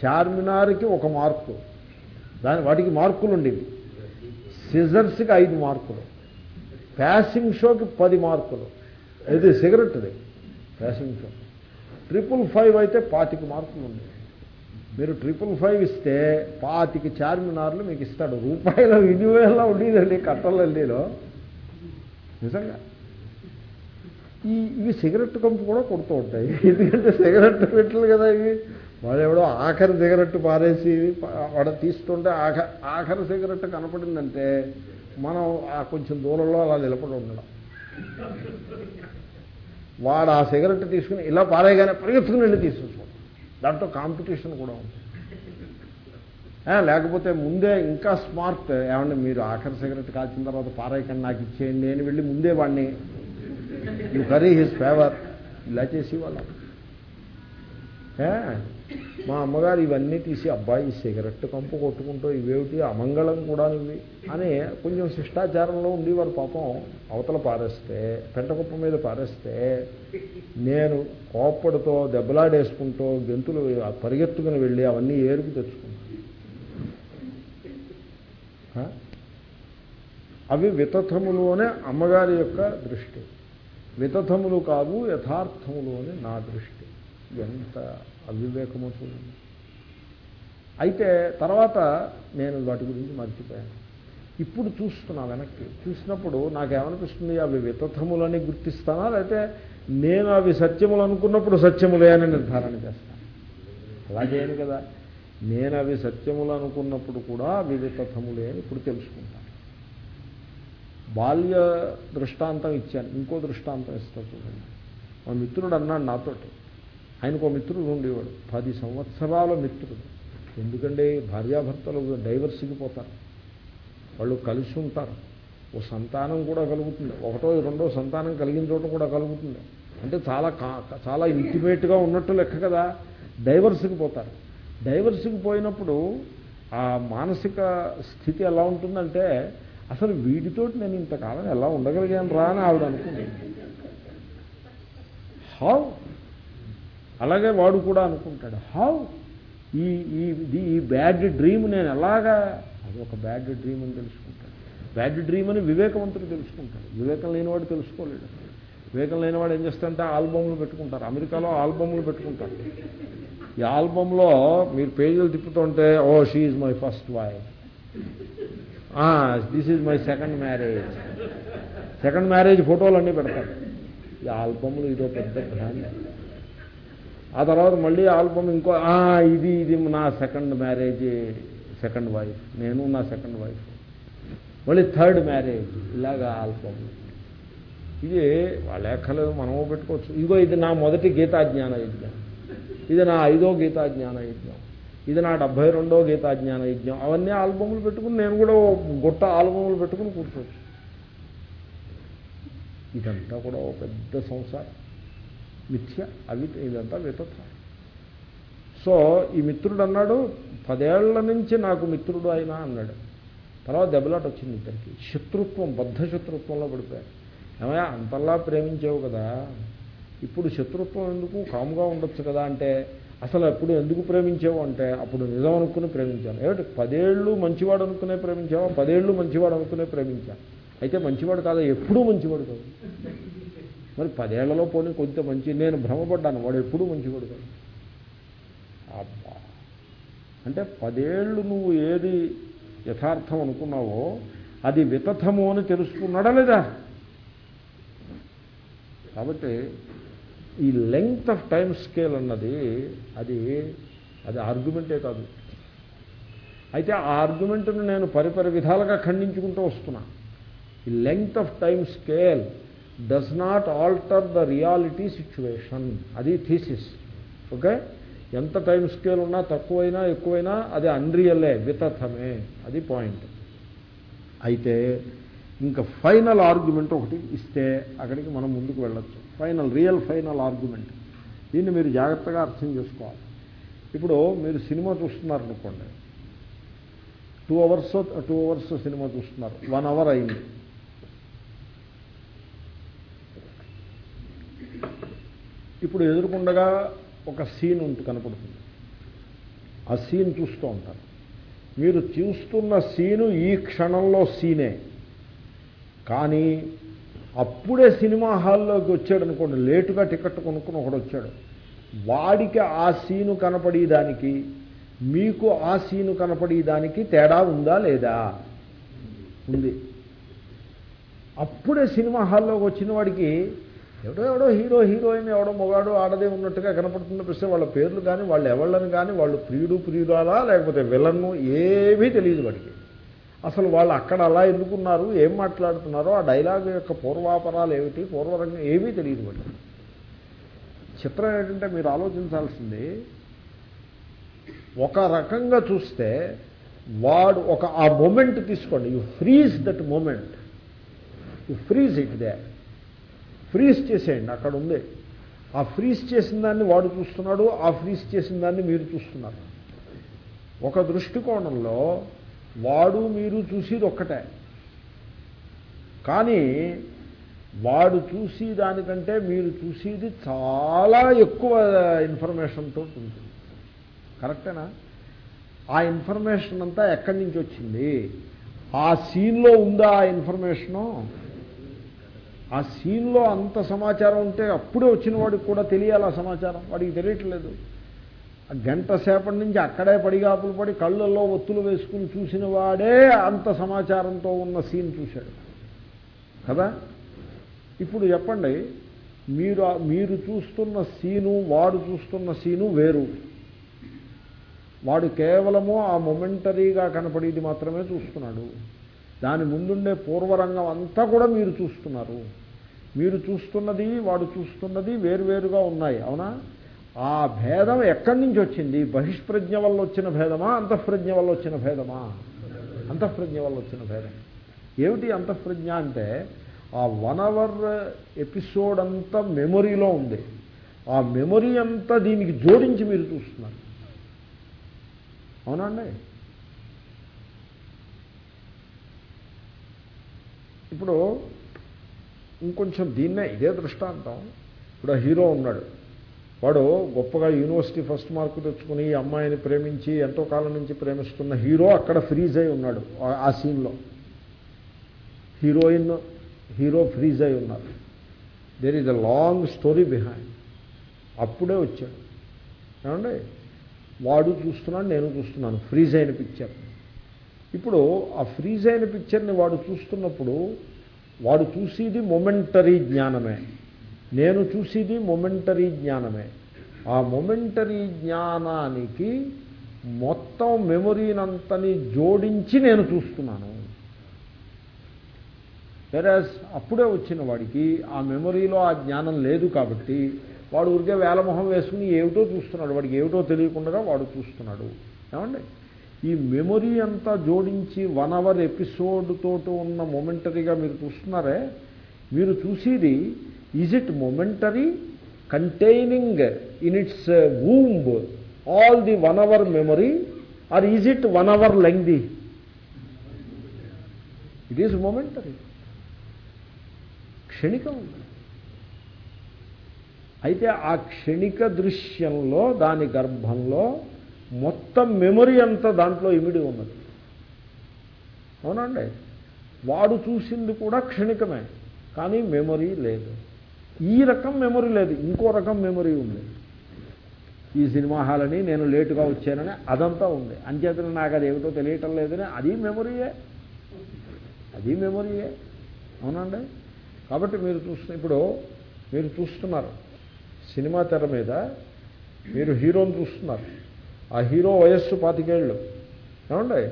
చార్మినార్కి ఒక మార్కు. దాని వాటికి మార్కులు ఉండేవి. సిజర్స్కి ఐదు మార్కులు. ప్యాసింగ్ షోకి పది మార్కులు. ఇది సిగరెట్ది ప్యాసింగ్ షో. ట్రిపుల్ ఫైవ్ అయితే పాతిక మార్కులు ఉండేవి. మీరు ట్రిపుల్ ఫైవ్ ఇస్తే పాతికి చార్మినార్లు మీకు ఇస్తాడు. రూపాయల విలువేలా ఉండేదండి కట్టలల్లీలో? నిజంగా. ఈ ఇవి సిగరెట్ కంపు కూడా కొడుతూ ఉంటాయి. ఎందుకంటే సిగరెట్ పెట్టలు కదా ఇవి. వాడు ఎవడో ఆఖరి సిగరెట్ పారేసి వాడు తీస్తుంటే ఆఖ ఆఖరి సిగరెట్ కనపడిందంటే మనం ఆ కొంచెం దూరంలో అలా నిలబడి ఉండడం. వాడు ఆ సిగరెట్ తీసుకుని ఇలా పారేయగానే పరిగెత్తుకుని వెళ్ళి తీసుకుంటాం దాంట్లో కాంపిటీషన్ కూడా ఉంది. లేకపోతే ముందే ఇంకా స్మార్ట్ ఏమంటే మీరు ఆఖరి సిగరెట్ కాల్చిన తర్వాత పారాయకండి నాకు ఇచ్చేయండి అని వెళ్ళి ముందే వాడిని. యూ కరీ హిస్ ఫేవర్ ఇలా చేసి వాళ్ళం మా అమ్మగారు ఇవన్నీ తీసి అబ్బాయి సిగరెట్ కంపు కొట్టుకుంటూ ఇవేమిటి? అమంగళం కూడా ఇవి అని కొంచెం శిష్టాచారంలో ఉండేవారు పాపం. అవతల పారేస్తే పెంటకుప్ప మీద పారేస్తే నేను కోప్పడితో దెబ్బలాడేసుకుంటూ గెంతులు పరిగెత్తుకుని వెళ్ళి అవన్నీ ఏరుకు తెచ్చుకున్నాను అవి వితథములునే అమ్మగారి యొక్క దృష్టి. వితథములు కాదు యథార్థములు నా దృష్టి. ఎంత అవివేకమో చూడండి. అయితే తర్వాత నేను వాటి గురించి మర్చిపోయాను. ఇప్పుడు చూస్తున్నా వెనక్కి. చూసినప్పుడు నాకేమనిపిస్తుంది అవి వితథములని గుర్తిస్తానా? లేకపోతే నేను అవి సత్యములు అనుకున్నప్పుడు సత్యములే అని నిర్ధారణ చేస్తాను అలా చేయను కదా. నేను అవి సత్యములు అనుకున్నప్పుడు కూడా అవి వితథములే అని ఇప్పుడు తెలుసుకుంటాను బాల్య దృష్టాంతం ఇచ్చాను. ఇంకో దృష్టాంతం ఇస్తా చూడండి. మా మిత్రుడు అన్నాడు నాతోటి. ఆయనకు ఒక మిత్రుడు ఉండేవాడు. పది సంవత్సరాల మిత్రుడు. ఎందుకంటే భార్యాభర్తలు డైవర్స్కి పోతారు. వాళ్ళు కలిసి ఉంటారు. ఓ సంతానం కూడా కలుగుతుంది. ఒకటో రెండో సంతానం కలిగిన చోట కూడా కలుగుతుంది. అంటే చాలా కా- చాలా ఇంటిమేట్గా ఉన్నట్టు లెక్క కదా. డైవర్స్కి పోతారు. డైవర్స్కి పోయినప్పుడు ఆ మానసిక స్థితి ఎలా ఉంటుందంటే అసలు వీటితోటి నేను ఇంతకాలం ఎలా ఉండగలిగాను రా అని ఆవిడ అనుకుంది హౌ అలాగే వాడు కూడా అనుకుంటాడు హౌ? ఈ ఈ ఈ- బ్యాడ్ డ్రీమ్ నేను ఎలాగా అది ఒక బ్యాడ్ డ్రీమ్ అని తెలుసుకుంటాడు. బ్యాడ్ డ్రీమ్ అని వివేకవంతుడు తెలుసుకుంటాడు. వివేకం లేనివాడు తెలుసుకోలేడు. వివేకం లేనివాడు ఏం చేస్తాడంటే ఆల్బమ్లు పెట్టుకుంటారు. అమెరికాలో ఆల్బమ్లు పెట్టుకుంటారు. ఈ ఆల్బంలో మీరు పేజీలు తిప్పుతుంటే ఓ she is my first wife this is my second marriage. Second marriage ఫోటోలు అన్నీ పెడతారు. ఈ ఆల్బమ్లు ఇదో పెద్ద భ్రాంతి. ఆ తర్వాత మళ్ళీ ఆల్బమ్ ఇంకో ఇది ఇది నా సెకండ్ మ్యారేజ్ సెకండ్ వైఫ్. నేను నా సెకండ్ వైఫ్. మళ్ళీ థర్డ్ మ్యారేజ్ ఇలాగా ఆల్బమ్. ఇది లేఖలు మనము పెట్టుకోవచ్చు. ఇదిగో ఇది నా మొదటి గీతాజ్ఞాన యజ్ఞం ఇది నా ఐదో గీతాజ్ఞాన యజ్ఞం ఇది నా డెబ్భై రెండో గీతాజ్ఞాన యజ్ఞం అవన్నీ ఆల్బములు పెట్టుకుని నేను కూడా గుట్ట ఆల్బములు పెట్టుకుని కూర్చోవచ్చు. ఇదంతా కూడా పెద్ద సంసారం. మిథ్య అవి ఇదంతా వితత్వ. సో ఈ మిత్రుడు అన్నాడు పదేళ్ళ నుంచి నాకు మిత్రుడు అయినా అన్నాడు. తర్వాత దెబ్బలాట వచ్చింది ఇద్దరికి. శత్రుత్వం బద్ధ శత్రుత్వంలో పడిపోయారు ఏమయ్యా అంతల్లా ప్రేమించావు కదా. ఇప్పుడు శత్రుత్వం ఎందుకు? కాముగా ఉండొచ్చు కదా అంటే అసలు ఎప్పుడు ఎందుకు ప్రేమించావు అంటే అప్పుడు నిజం అనుకుని ప్రేమించాను. ఏమిటి? పదేళ్ళు మంచివాడు అనుకునే ప్రేమించావా? పదేళ్ళు మంచివాడు అనుకునే ప్రేమించాను అయితే మంచివాడు కాదా? ఎప్పుడూ మంచివాడు కాదు. మరి పదేళ్ళలో పోనీ కొంత మంచి నేను భ్రమపడ్డాను వాడు ఎప్పుడూ మంచివాడు కాదు. అబ్బా! అంటే పదేళ్ళు నువ్వు ఏది యథార్థం అనుకున్నావో అది వితథము అని తెలుసుకున్నాడా లేదా? కాబట్టి ఈ లెంగ్త్ ఆఫ్ టైం స్కేల్ అన్నది అది అది ఆర్గ్యుమెంటే కాదు. అయితే ఆ ఆర్గ్యుమెంట్ను నేను పరిపరి విధాలుగా ఖండించుకుంటూ వస్తున్నా. ఈ length of time scale does not alter the reality situation అది థీసిస్ ఓకే ఎంత టైం స్కేల్ ఉన్నా తక్కువైనా ఎక్కువైనా అది అన్రియలే వితథమే. అది పాయింట్ అయితే ఇంకా ఫైనల్ ఆర్గ్యుమెంట్ ఒకటి ఇస్తే అక్కడికి మనం ముందుకు వెళ్ళొచ్చు. ఫైనల్ రియల్ ఫైనల్ ఆర్గ్యుమెంట్ దీన్ని మీరు జాగ్రత్తగా అర్థం చేసుకోవాలి. ఇప్పుడు మీరు cinema చూస్తున్నారనుకోండి. Two hours two hours cinema చూస్తున్నారు. వన్ అవర్ అయింది. ఇప్పుడు ఎదురుకుండగా ఒక సీన్ ఉంటు కనపడుతుంది. ఆ సీన్ చూస్తూ ఉంటారు. మీరు చూస్తున్న సీను ఈ క్షణంలో సీనే కానీ అప్పుడే సినిమా హాల్లోకి వచ్చాడు అనుకోండి లేటుగా టికెట్ కొనుక్కుని ఒకడు వచ్చాడు. వాడికి ఆ సీను కనపడేదానికి మీకు ఆ సీను కనపడేదానికి తేడా ఉందా లేదా? ఉంది. అప్పుడే సినిమా హాల్లోకి వచ్చిన వాడికి ఎవడో ఎవడో హీరో హీరోయిన్ ఎవడో మొగాడు ఆడదే ఉన్నట్టుగా కనపడుతున్న ప్రశ్న వాళ్ళ పేర్లు కానీ వాళ్ళు ఎవళ్ళని కానీ వాళ్ళు ప్రియుడు ప్రియురాలా లేకపోతే విలన్ను ఏమీ తెలియదు వాడికి. అసలు వాళ్ళు అక్కడ అలా ఎందుకున్నారు ఏం మాట్లాడుతున్నారో ఆ డైలాగ్ యొక్క పూర్వాపరాలు ఏమిటి పూర్వరంగం ఏమీ తెలియదు వాడికి. చిత్రం ఏంటంటే మీరు ఆలోచించాల్సింది ఒక రకంగా చూస్తే వాడు ఒక ఆ మూమెంట్ తీసుకోండి. You freeze that moment you freeze it they freeze చేసేయండి అక్కడ ఉంది. ఆ ఫ్రీజ్ చేసిన దాన్ని వాడు చూస్తున్నాడు ఆ ఫ్రీజ్ చేసిన దాన్ని మీరు చూస్తున్నారు. ఒక దృష్టికోణంలో వాడు మీరు చూసేది ఒక్కటే. కానీ వాడు చూసి దానికంటే మీరు చూసేది చాలా ఎక్కువ ఇన్ఫర్మేషన్తో ఉంటుంది. కరెక్టేనా? ఆ ఇన్ఫర్మేషన్ అంతా ఎక్కడి నుంచి వచ్చింది? ఆ సీన్లో ఉందా ఆ ఇన్ఫర్మేషను ఆ సీన్లో అంత సమాచారం ఉంటే అప్పుడే వచ్చిన వాడికి కూడా తెలియాలి ఆ సమాచారం? వాడికి తెలియట్లేదు. ఆ గంట సేపటి నుంచి అక్కడే పడిగాపులు పడి కళ్ళల్లో ఒత్తులు వేసుకుని చూసిన వాడే అంత సమాచారంతో ఉన్న సీన్ చూశాడు. కదా? ఇప్పుడు చెప్పండి మీరు మీరు చూస్తున్న సీను వాడు చూస్తున్న సీను వేరు. వాడు కేవలము ఆ మొమెంటరీగా కనపడేది మాత్రమే చూస్తున్నాడు. దాని ముందుండే పూర్వరంగం అంతా కూడా మీరు చూస్తున్నారు. మీరు చూస్తున్నది వాడు చూస్తున్నది వేరువేరుగా ఉన్నాయి. అవునా? ఆ భేదం ఎక్కడి నుంచి వచ్చింది? బహిష్ప్రజ్ఞ వల్ల వచ్చిన భేదమా అంతఃప్రజ్ఞ వల్ల వచ్చిన భేదమా? అంతఃప్రజ్ఞ వల్ల వచ్చిన భేదం. ఏమిటి అంతఃప్రజ్ఞ అంటే ఆ వన్ అవర్ ఎపిసోడ్ అంతా మెమొరీలో ఉంది. ఆ మెమొరీ అంతా దీనికి జోడించి మీరు చూస్తున్నారు. అవునండి ఇప్పుడు ఇంకొంచెం దీన్నే ఇదే దృష్టాంతం. ఇప్పుడు హీరో ఉన్నాడు. వాడు గొప్పగా యూనివర్సిటీ ఫస్ట్ మార్కు తెచ్చుకుని ఈ అమ్మాయిని ప్రేమించి ఎంతో కాలం నుంచి ప్రేమిస్తున్న హీరో అక్కడ ఫ్రీజ్ అయి ఉన్నాడు ఆ- ఆ సీన్లో. హీరోయిన్ హీరో ఫ్రీజ్ అయి ఉన్నారు. There is a long story behind అప్పుడే వచ్చాడు. ఏమండి? వాడు చూస్తున్నాడు నేను చూస్తున్నాను. ఫ్రీజ్ అయిన పిక్చర్. ఇప్పుడు ఆ ఫ్రీజ్ అయిన పిక్చర్ని వాడు చూస్తున్నప్పుడు వాడు చూసేది మొమెంటరీ జ్ఞానమే. నేను చూసేది మొమెంటరీ జ్ఞానమే. ఆ మొమెంటరీ జ్ఞానానికి మొత్తం మెమొరీనంతని జోడించి నేను చూస్తున్నాను. వెరాజ్ అప్పుడే వచ్చిన వాడికి ఆ మెమొరీలో ఆ జ్ఞానం లేదు కాబట్టి వాడు ఊరికే వేలమొహం వేసుకుని ఏమిటో చూస్తున్నాడు. వాడికి ఏమిటో తెలియకుండా వాడు చూస్తున్నాడు. ఏమండి? ఈ మెమొరీ అంతా జోడించి వన్ అవర్ ఎపిసోడ్ తోటి ఉన్న మొమెంటరీగా మీరు చూస్తున్నారే? మీరు చూసేది is it momentary containing in its womb all the one hour memory or is it one hour lengthy it is momentary క్షణికం. అయితే ఆ క్షణిక దృశ్యంలో దాని గర్భంలో మొత్తం మెమొరీ అంతా దాంట్లో ఇమిడి ఉన్నది. అవునండి? వాడు చూసింది కూడా క్షణికమే కానీ మెమొరీ లేదు. ఈ రకం మెమొరీ లేదు ఇంకో రకం మెమొరీ ఉంది. ఈ సినిమా హాల్ అని నేను లేటుగా వచ్చానని అదంతా ఉంది. అంచేతన నాకు అది ఏమిటో తెలియటం లేదని అది మెమొరీయే. అది మెమొరీయే. అవునండి? కాబట్టి మీరు చూస్తున్న ఇప్పుడు మీరు చూస్తున్నారు. సినిమా తెర మీద మీరు హీరోని చూస్తున్నారు. ఆ హీరో వయస్సు పాతికేళ్ళు. ఏమండి?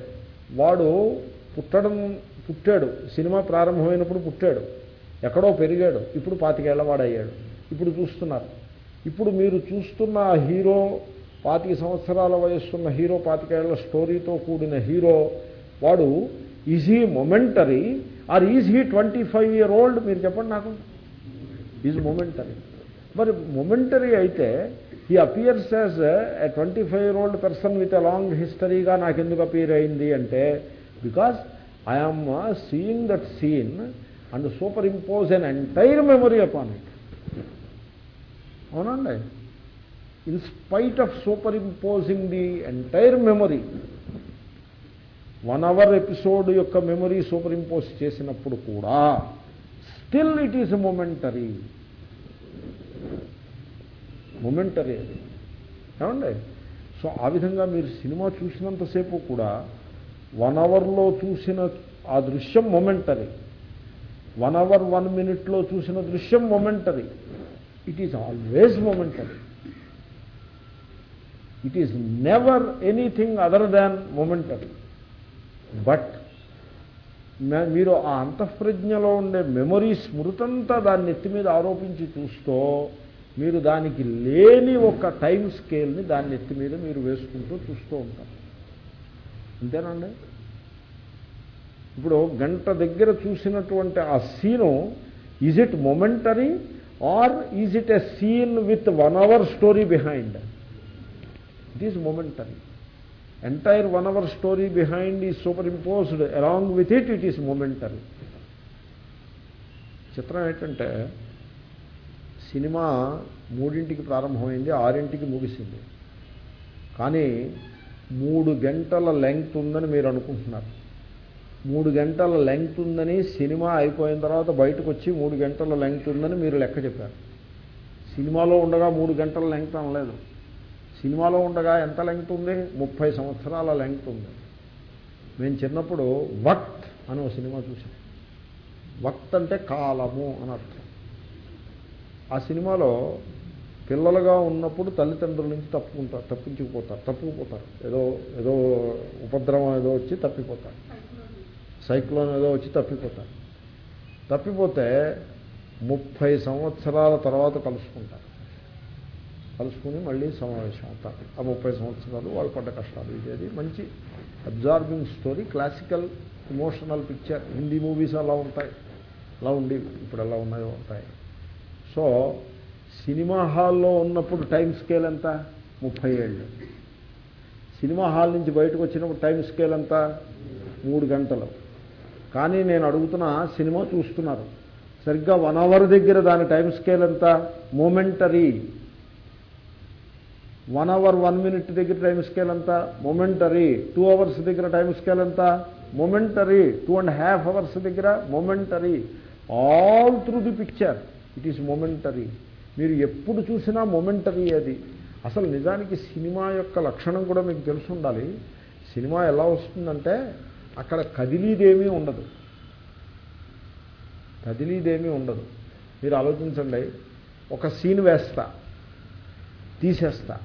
వాడు పుట్టడం పుట్టాడు. సినిమా ప్రారంభమైనప్పుడు పుట్టాడు. ఎక్కడో పెరిగాడు. ఇప్పుడు పాతికేళ్ళ వాడయ్యాడు. ఇప్పుడు చూస్తున్నారు. ఇప్పుడు మీరు చూస్తున్న ఆ హీరో పాతిక సంవత్సరాల వయస్సున్న హీరో పాతికేళ్ళ స్టోరీతో కూడిన హీరో వాడు is he momentary or is he twenty five year old? మీరు చెప్పండి నాకు. Is momentary. మరి మొమెంటరీ అయితే he appears as a twenty five year old person with a long హిస్టరీగా నాకు ఎందుకు అపియర్ అయింది అంటే because I'm seeing that scene and superimpose an entire memory upon it అవునండి? In spite of superimposing the entire memory one hour episode యొక్క మెమొరీ సూపర్ ఇంపోజ్ చేసినప్పుడు కూడా still it is momentary momentary అది. ఏమండి? సో ఆ విధంగా మీరు సినిమా చూసినంతసేపు కూడా వన్ అవర్లో చూసిన ఆ దృశ్యం మొమెంటరీ వన్ అవర్ వన్ మినిట్లో చూసిన దృశ్యం momentary it is always momentary it is never anything other than momentary but మీరు ఆ అంతఃప్రజ్ఞలో ఉండే మెమొరీ స్మృతంతా దాన్ని ఎత్తి మీద ఆరోపించి చూస్తూ మీరు దానికి లేని ఒక టైం స్కేల్ని దాన్ని ఎత్తి మీద మీరు వేసుకుంటూ చూస్తూ ఉంటారు. అంతేనండి? ఇప్పుడు గంట దగ్గర చూసినటువంటి ఆ scene is it momentary or is it a scene with one hour story behind it is momentary entire one hour story behind is superimposed along with it it is momentary చిత్రం ఏంటంటే సినిమా మూడింటికి ప్రారంభమైంది ఆరింటికి ముగిసింది. కానీ మూడు గంటల లెంగ్త్ ఉందని మీరు అనుకుంటున్నారు. మూడు గంటల లెంగ్త్ ఉందని సినిమా అయిపోయిన తర్వాత బయటకు వచ్చి మూడు గంటల లెంగ్త్ ఉందని మీరు లెక్క చెప్పారు. సినిమాలో ఉండగా మూడు గంటల లెంగ్త్ అనలేదు. సినిమాలో ఉండగా ఎంత లెంగ్త్ ఉంది? ముప్పై సంవత్సరాల లెంగ్త్ ఉంది. మేము చిన్నప్పుడు వక్త్ అని ఒక సినిమా చూసాం వక్త్ అంటే కాలము అని అర్థం. ఆ సినిమాలో పిల్లలుగా ఉన్నప్పుడు తల్లిదండ్రుల నుంచి తప్పుకుంటారు తప్పించుకుపోతారు తప్పుకుపోతారు. ఏదో ఏదో ఉపద్రవం ఏదో వచ్చి తప్పిపోతారు. సైక్లోన్ ఏదో వచ్చి తప్పిపోతారు. తప్పిపోతే ముప్పై సంవత్సరాల తర్వాత కలుసుకుంటారు. కలుసుకుని మళ్ళీ సమావేశం అవుతారు. ఆ ముప్పై సంవత్సరాలు వాళ్ళు పడ్డ కష్టాలు. ఇదేది మంచి absorbing story classical emotional picture. Hindi movies అలా ఉంటాయి. అలా ఉండి ఇప్పుడు ఎలా ఉన్నాయో ఉంటాయి. సో సినిమా హాల్లో ఉన్నప్పుడు టైం స్కేల్ ఎంత? ముప్పై ఏళ్ళు. సినిమా హాల్ నుంచి బయటకు వచ్చినప్పుడు టైం స్కేల్ ఎంత? మూడు గంటలు. కానీ నేను అడుగుతున్న సినిమా చూస్తున్నారు. సరిగ్గా వన్ అవర్ దగ్గర దాని టైం స్కేల్ ఎంత? Momentary one hour one minute దగ్గర టైం స్కేల్ ఎంత? మొమెంటరీ టూ అవర్స్ దగ్గర టైం స్కేల్ ఎంత? Momentary two and half hours దగ్గర momentary all through the picture it is momentary మీరు ఎప్పుడు చూసినా మొమెంటరీ అది. అసలు నిజానికి సినిమా యొక్క లక్షణం కూడా మీకు తెలిసి ఉండాలి. సినిమా ఎలా వస్తుందంటే అక్కడ కదిలీదేమీ ఉండదు. కదిలీదేమీ ఉండదు. మీరు ఆలోచించండి. ఒక సీన్ వేస్తా. తీసేస్తా.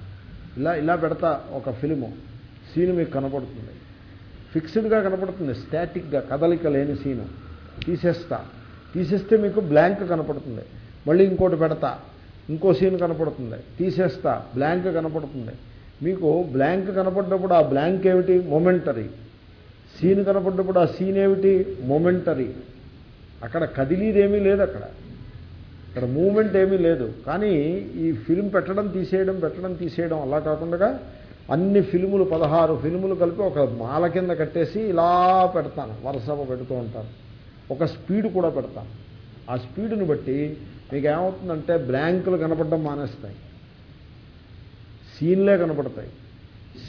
ఇలా ఇలా పెడతా ఒక ఫిలిము. సీన్ మీకు కనపడుతుంది. ఫిక్స్డ్గా కనపడుతుంది. స్టాటిక్గా కదలిక లేని సీను. తీసేస్తా. తీసేస్తే మీకు బ్లాంక్ కనపడుతుంది. మళ్ళీ ఇంకోటి పెడతా. ఇంకో సీన్ కనపడుతుంది. తీసేస్తా. బ్లాంక్ కనపడుతుంది. మీకు బ్లాంక్ కనపడ్డప్పుడు ఆ బ్లాంక్ ఏమిటి? మొమెంటరీ సీన్ కనపడ్డప్పుడు ఆ సీన్ ఏమిటి? మొమెంటరీ అక్కడ కదిలీదేమీ లేదు అక్కడ. అక్కడ మూమెంట్ ఏమీ లేదు. కానీ ఈ ఫిల్మ్ పెట్టడం తీసేయడం పెట్టడం తీసేయడం అలా కాకుండా అన్ని ఫిల్ములు పదహారు ఫిల్ములు కలిపి ఒక మాల కింద కట్టేసి ఇలా పెడతాను. వరుసగా పెడుతూ ఉంటాను. ఒక స్పీడ్ కూడా పెడతాను ఆ స్పీడ్ని బట్టి మీకు ఏమవుతుందంటే బ్లాంకులు కనపడడం మానేస్తాయి. సీన్లే కనపడతాయి.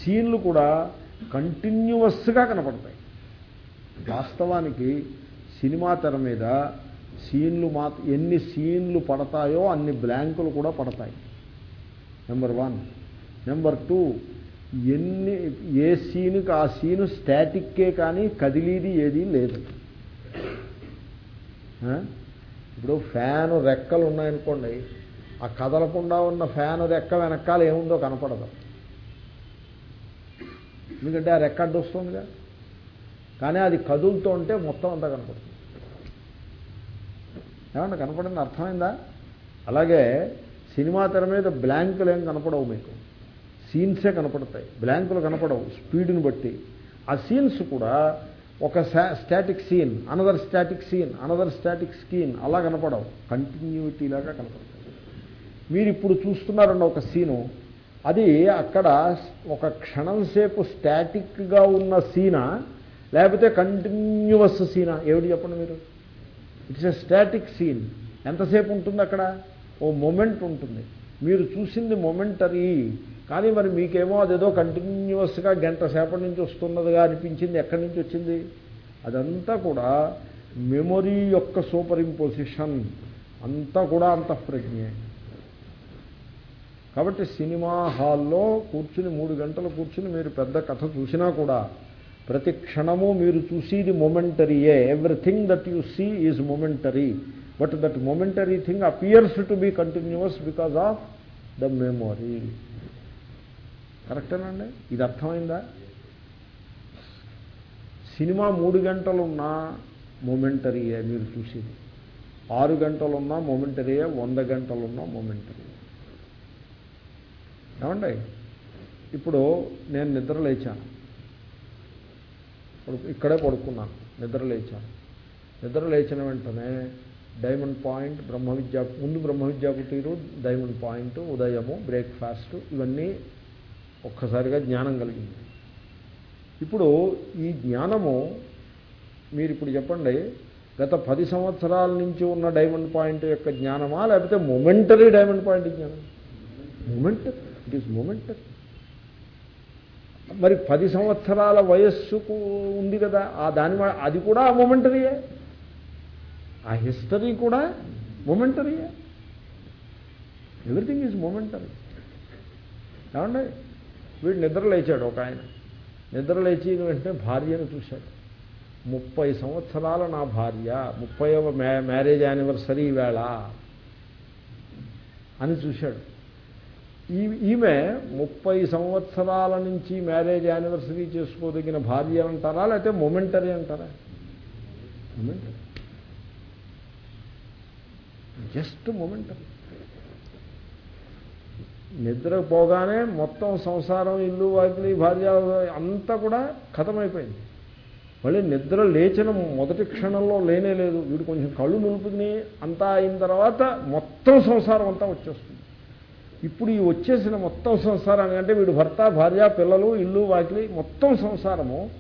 సీన్లు కూడా కంటిన్యూవస్గా కనపడతాయి. వాస్తవానికి సినిమా తెర మీద సీన్లు మా ఎన్ని సీన్లు పడతాయో అన్ని బ్లాంకులు కూడా పడతాయి. Number one. నెంబర్ టూ ఎన్ని ఏ సీనుకి ఆ సీను స్టాటిక్కే కానీ కదిలీది ఏదీ లేదు. ఇప్పుడు ఫ్యాను రెక్కలు ఉన్నాయనుకోండి ఆ కదలకుండా ఉన్న ఫ్యాను రెక్క వెనకాల ఏముందో కనపడదు. ఎందుకంటే ఆ రెక్క అడ్డు వస్తుందిగా కానీ అది కదులుతూ ఉంటే మొత్తం అంతా కనపడుతుంది. ఏమన్నా కనపడింది అర్థమైందా? అలాగే సినిమా తెర మీద బ్లాంకులు ఏం కనపడవు మీకు. సీన్సే కనపడతాయి. బ్లాంకులు కనపడవు స్పీడ్ని బట్టి. ఆ సీన్స్ కూడా ఒక static scene another static scene another static scene అలా కనపడవు. కంటిన్యూటీ లాగా కనపడతాయి. మీరు ఇప్పుడు చూస్తున్నారండి ఒక సీను అది అక్కడ ఒక క్షణం సేపు స్టాటిక్గా ఉన్న సీనా లేకపోతే కంటిన్యూవస్ సీనా ఏమిటి చెప్పండి మీరు? ఇట్స్ ఎ స్టాటిక్ సీన్ ఎంతసేపు ఉంటుంది అక్కడ? ఓ మొమెంట్ ఉంటుంది. మీరు చూసింది మొమెంటరీ కానీ మరి మీకేమో అదేదో కంటిన్యూస్గా గంట సేపటి నుంచి వస్తున్నదిగా అనిపించింది. ఎక్కడి నుంచి వచ్చింది? అదంతా కూడా మెమొరీ యొక్క సూపర్ ఇంపోజిషన్ అంతా కూడా అంతఃప్రజ్ఞే కాబట్టి సినిమా హాల్లో కూర్చుని మూడు గంటలు కూర్చుని మీరు పెద్ద కథ చూసినా కూడా ప్రతి క్షణము మీరు చూసేది మొమెంటరీయే everything that you see is momentary but that momentary thing appears to be continuous because of the memory కరెక్టేనండి? ఇది అర్థమైందా? సినిమా మూడు గంటలున్నా మొమెంటరీయే మీరు చూసేది. ఆరు గంటలున్నా మొమెంటరీయే వంద గంటలున్నా మొమెంటరీ ఏమండి? ఇప్పుడు నేను నిద్ర లేచాను. ఇక్కడే పడుకున్నాను నిద్ర లేచాను. నిద్ర లేచిన వెంటనే డైమండ్ పాయింట్ బ్రహ్మ విద్యా ముందు బ్రహ్మ విద్యా కుటీరు డైమండ్ పాయింట్ ఉదయము బ్రేక్ఫాస్ట్ ఇవన్నీ ఒక్కసారిగా జ్ఞానం కలిగింది. ఇప్పుడు ఈ జ్ఞానము మీరు ఇప్పుడు చెప్పండి గత పది సంవత్సరాల నుంచి ఉన్న డైమండ్ పాయింట్ యొక్క జ్ఞానమా లేకపోతే మొమెంటరీ డైమండ్ పాయింట్ జ్ఞానం మొమెంటర్ ఇట్ ఈస్ మొమెంట్ మరి పది సంవత్సరాల వయస్సుకు ఉంది కదా ఆ దాని అది కూడా మొమెంటరీయే ఆ హిస్టరీ కూడా మొమెంటరీయే ఎవ్రీథింగ్ ఈజ్ మొమెంటరీ ఏమండి? వీడు నిద్ర లేచాడు ఒక ఆయన. నిద్ర లేచి వెంటనే భార్యను చూశాడు. ముప్పై సంవత్సరాల నా భార్య ముప్పైవ మ్యారేజ్ యానివర్సరీ వేళ అని చూశాడు. ఈ ఈమె ముప్పై సంవత్సరాల నుంచి మ్యారేజ్ యానివర్సరీ చేసుకోదగిన భార్య అంటారా లేకపోతే మొమెంటరీ అంటారా? మొమెంటరీ. Just momentary. నిద్ర పోగానే మొత్తం సంసారం ఇల్లు వాకిలి భార్య అంతా కూడా ఖతమైపోయింది మళ్ళీ నిద్ర లేచిన మొదటి క్షణంలో లేనే లేదు. వీడు కొంచెం కళ్ళు నిలుపుకుని అంతా అయిన తర్వాత మొత్తం సంసారం అంతా వచ్చేస్తుంది. ఇప్పుడు ఈ వచ్చేసిన మొత్తం సంసారాన్ని అంటే వీడు భర్త భార్య పిల్లలు ఇల్లు వాకిలి మొత్తం సంసారము.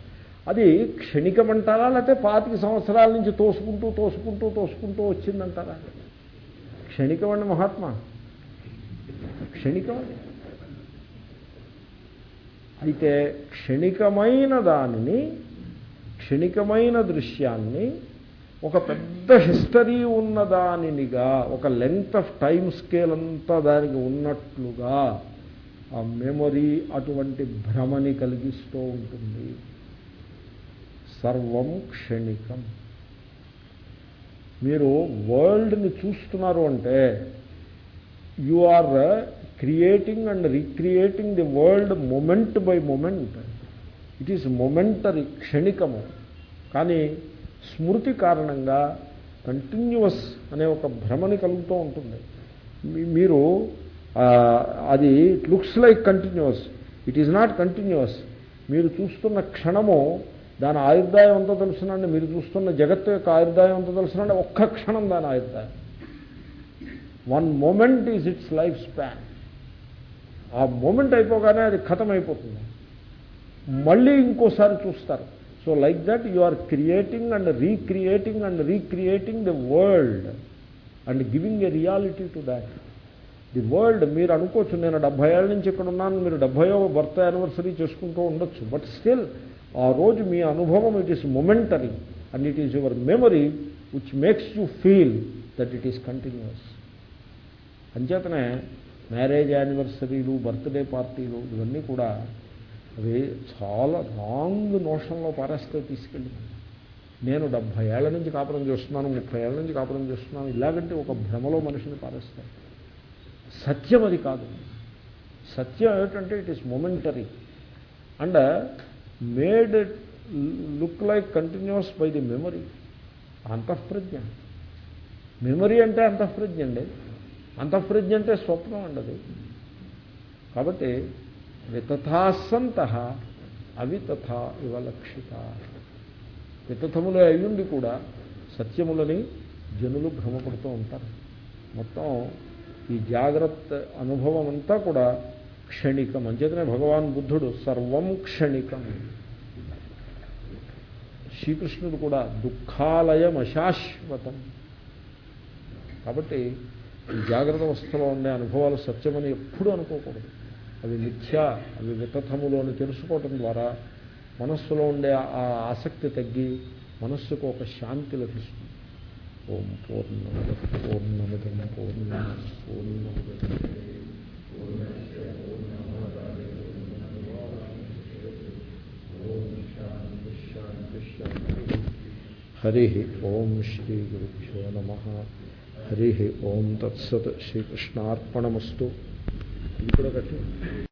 అది క్షణికమంటారా లేకపోతే పాతిక సంవత్సరాల నుంచి తోసుకుంటూ తోసుకుంటూ తోసుకుంటూ వచ్చిందంటారా? క్షణికమండి మహాత్మా. క్షణికమది అయితే క్షణికమైన దానిని క్షణికమైన దృశ్యాన్ని ఒక పెద్ద హిస్టరీ ఉన్న దానినిగా ఒక లెంగ్త్ ఆఫ్ టైం స్కేల్ అంతా దానికి ఉన్నట్లుగా ఆ మెమొరీ అటువంటి భ్రమని కలిగిస్తూ ఉంటుంది. సర్వం క్షణికం. మీరు వరల్డ్ని చూస్తున్నారు అంటే you are creating and recreating the world moment by moment it is momentary క్షణికము. కానీ స్మృతి కారణంగా కంటిన్యూస్ అనే ఒక భ్రమని కలుగుతూ ఉంటుంది. మీ- మీరు అది it looks like continuous it is not continuous మీరు చూస్తున్న క్షణము దాని ఆయుర్దాయం ఎంతో తెలుసునండి. మీరు చూస్తున్న జగత్తు యొక్క ఆయుర్దాయం ఎంతో తెలుసునండి. ఒక్క క్షణం దాని ఆయుర్దాయం. One moment is its life span. ఆ మూమెంట్ అయిపోగానే అది ఖతం అయిపోతుంది మళ్ళీ ఇంకోసారి చూస్తారు. So like that you are creating and recreating and recreating the world and giving a reality to that. The world మీరు అనుకోవచ్చు నేను డెబ్బై ఏళ్ళ నుంచి ఇక్కడ ఉన్నాను మీరు డెబ్బయో బర్త్ యానివర్సరీ చేసుకుంటూ ఉండొచ్చు. బట్ స్టిల్ ఆ రోజు మీ అనుభవం it is momentary and it is your memory which makes you feel that it is continuous అంచేతనే మ్యారేజ్ యానివర్సరీలు బర్త్డే పార్టీలు ఇవన్నీ కూడా అవి చాలా రాంగ్ నోషన్లో పారేస్తే తీసుకెళ్ళి. నేను డెబ్భై ఏళ్ళ నుంచి కాపురం చేస్తున్నాను ముప్పై ఏళ్ళ నుంచి కాపురం చేస్తున్నాను ఇలాగంటే ఒక భ్రమలో మనిషిని పారేస్తాయి. సత్యం అది కాదు. సత్యం ఏమిటంటే it is momentary and made look like continuous by the memory. అంతఃప్రజ్ఞ. Memory అంటే అంతఃప్రజ్ఞ అండి. అంతఃప్రజ్ఞ అంటే స్వప్నం ఉండదు కాబట్టి వితథాసంత అవితథ ఇవలక్షిత వితథములు అయ్యుండి కూడా సత్యములని జనులు భ్రమపడుతూ ఉంటారు. మొత్తం ఈ జాగ్రత్త అనుభవం అంతా కూడా క్షణికం. అంచేతనే భగవాన్ బుద్ధుడు సర్వం క్షణికం. శ్రీకృష్ణుడు కూడా దుఃఖాలయం అశాశ్వతం కాబట్టి ఈ జాగ్రత్త అవస్థలో ఉండే అనుభవాలు సత్యమని ఎప్పుడూ అనుకోకూడదు అవి మిథ్య అవి వితథములు అని తెలుసుకోవటం ద్వారా మనస్సులో ఉండే ఆ ఆసక్తి తగ్గి మనస్సుకు ఒక శాంతి లభిస్తుంది ఓం పూర్ణమద పూర్ణమిదం పూర్ణ హరి ఓం శ్రీ గురుభ్యో నమ హరి ఓం తత్సత్ శ్రీకృష్ణార్పణమస్తు ఇది కూడా కట్టి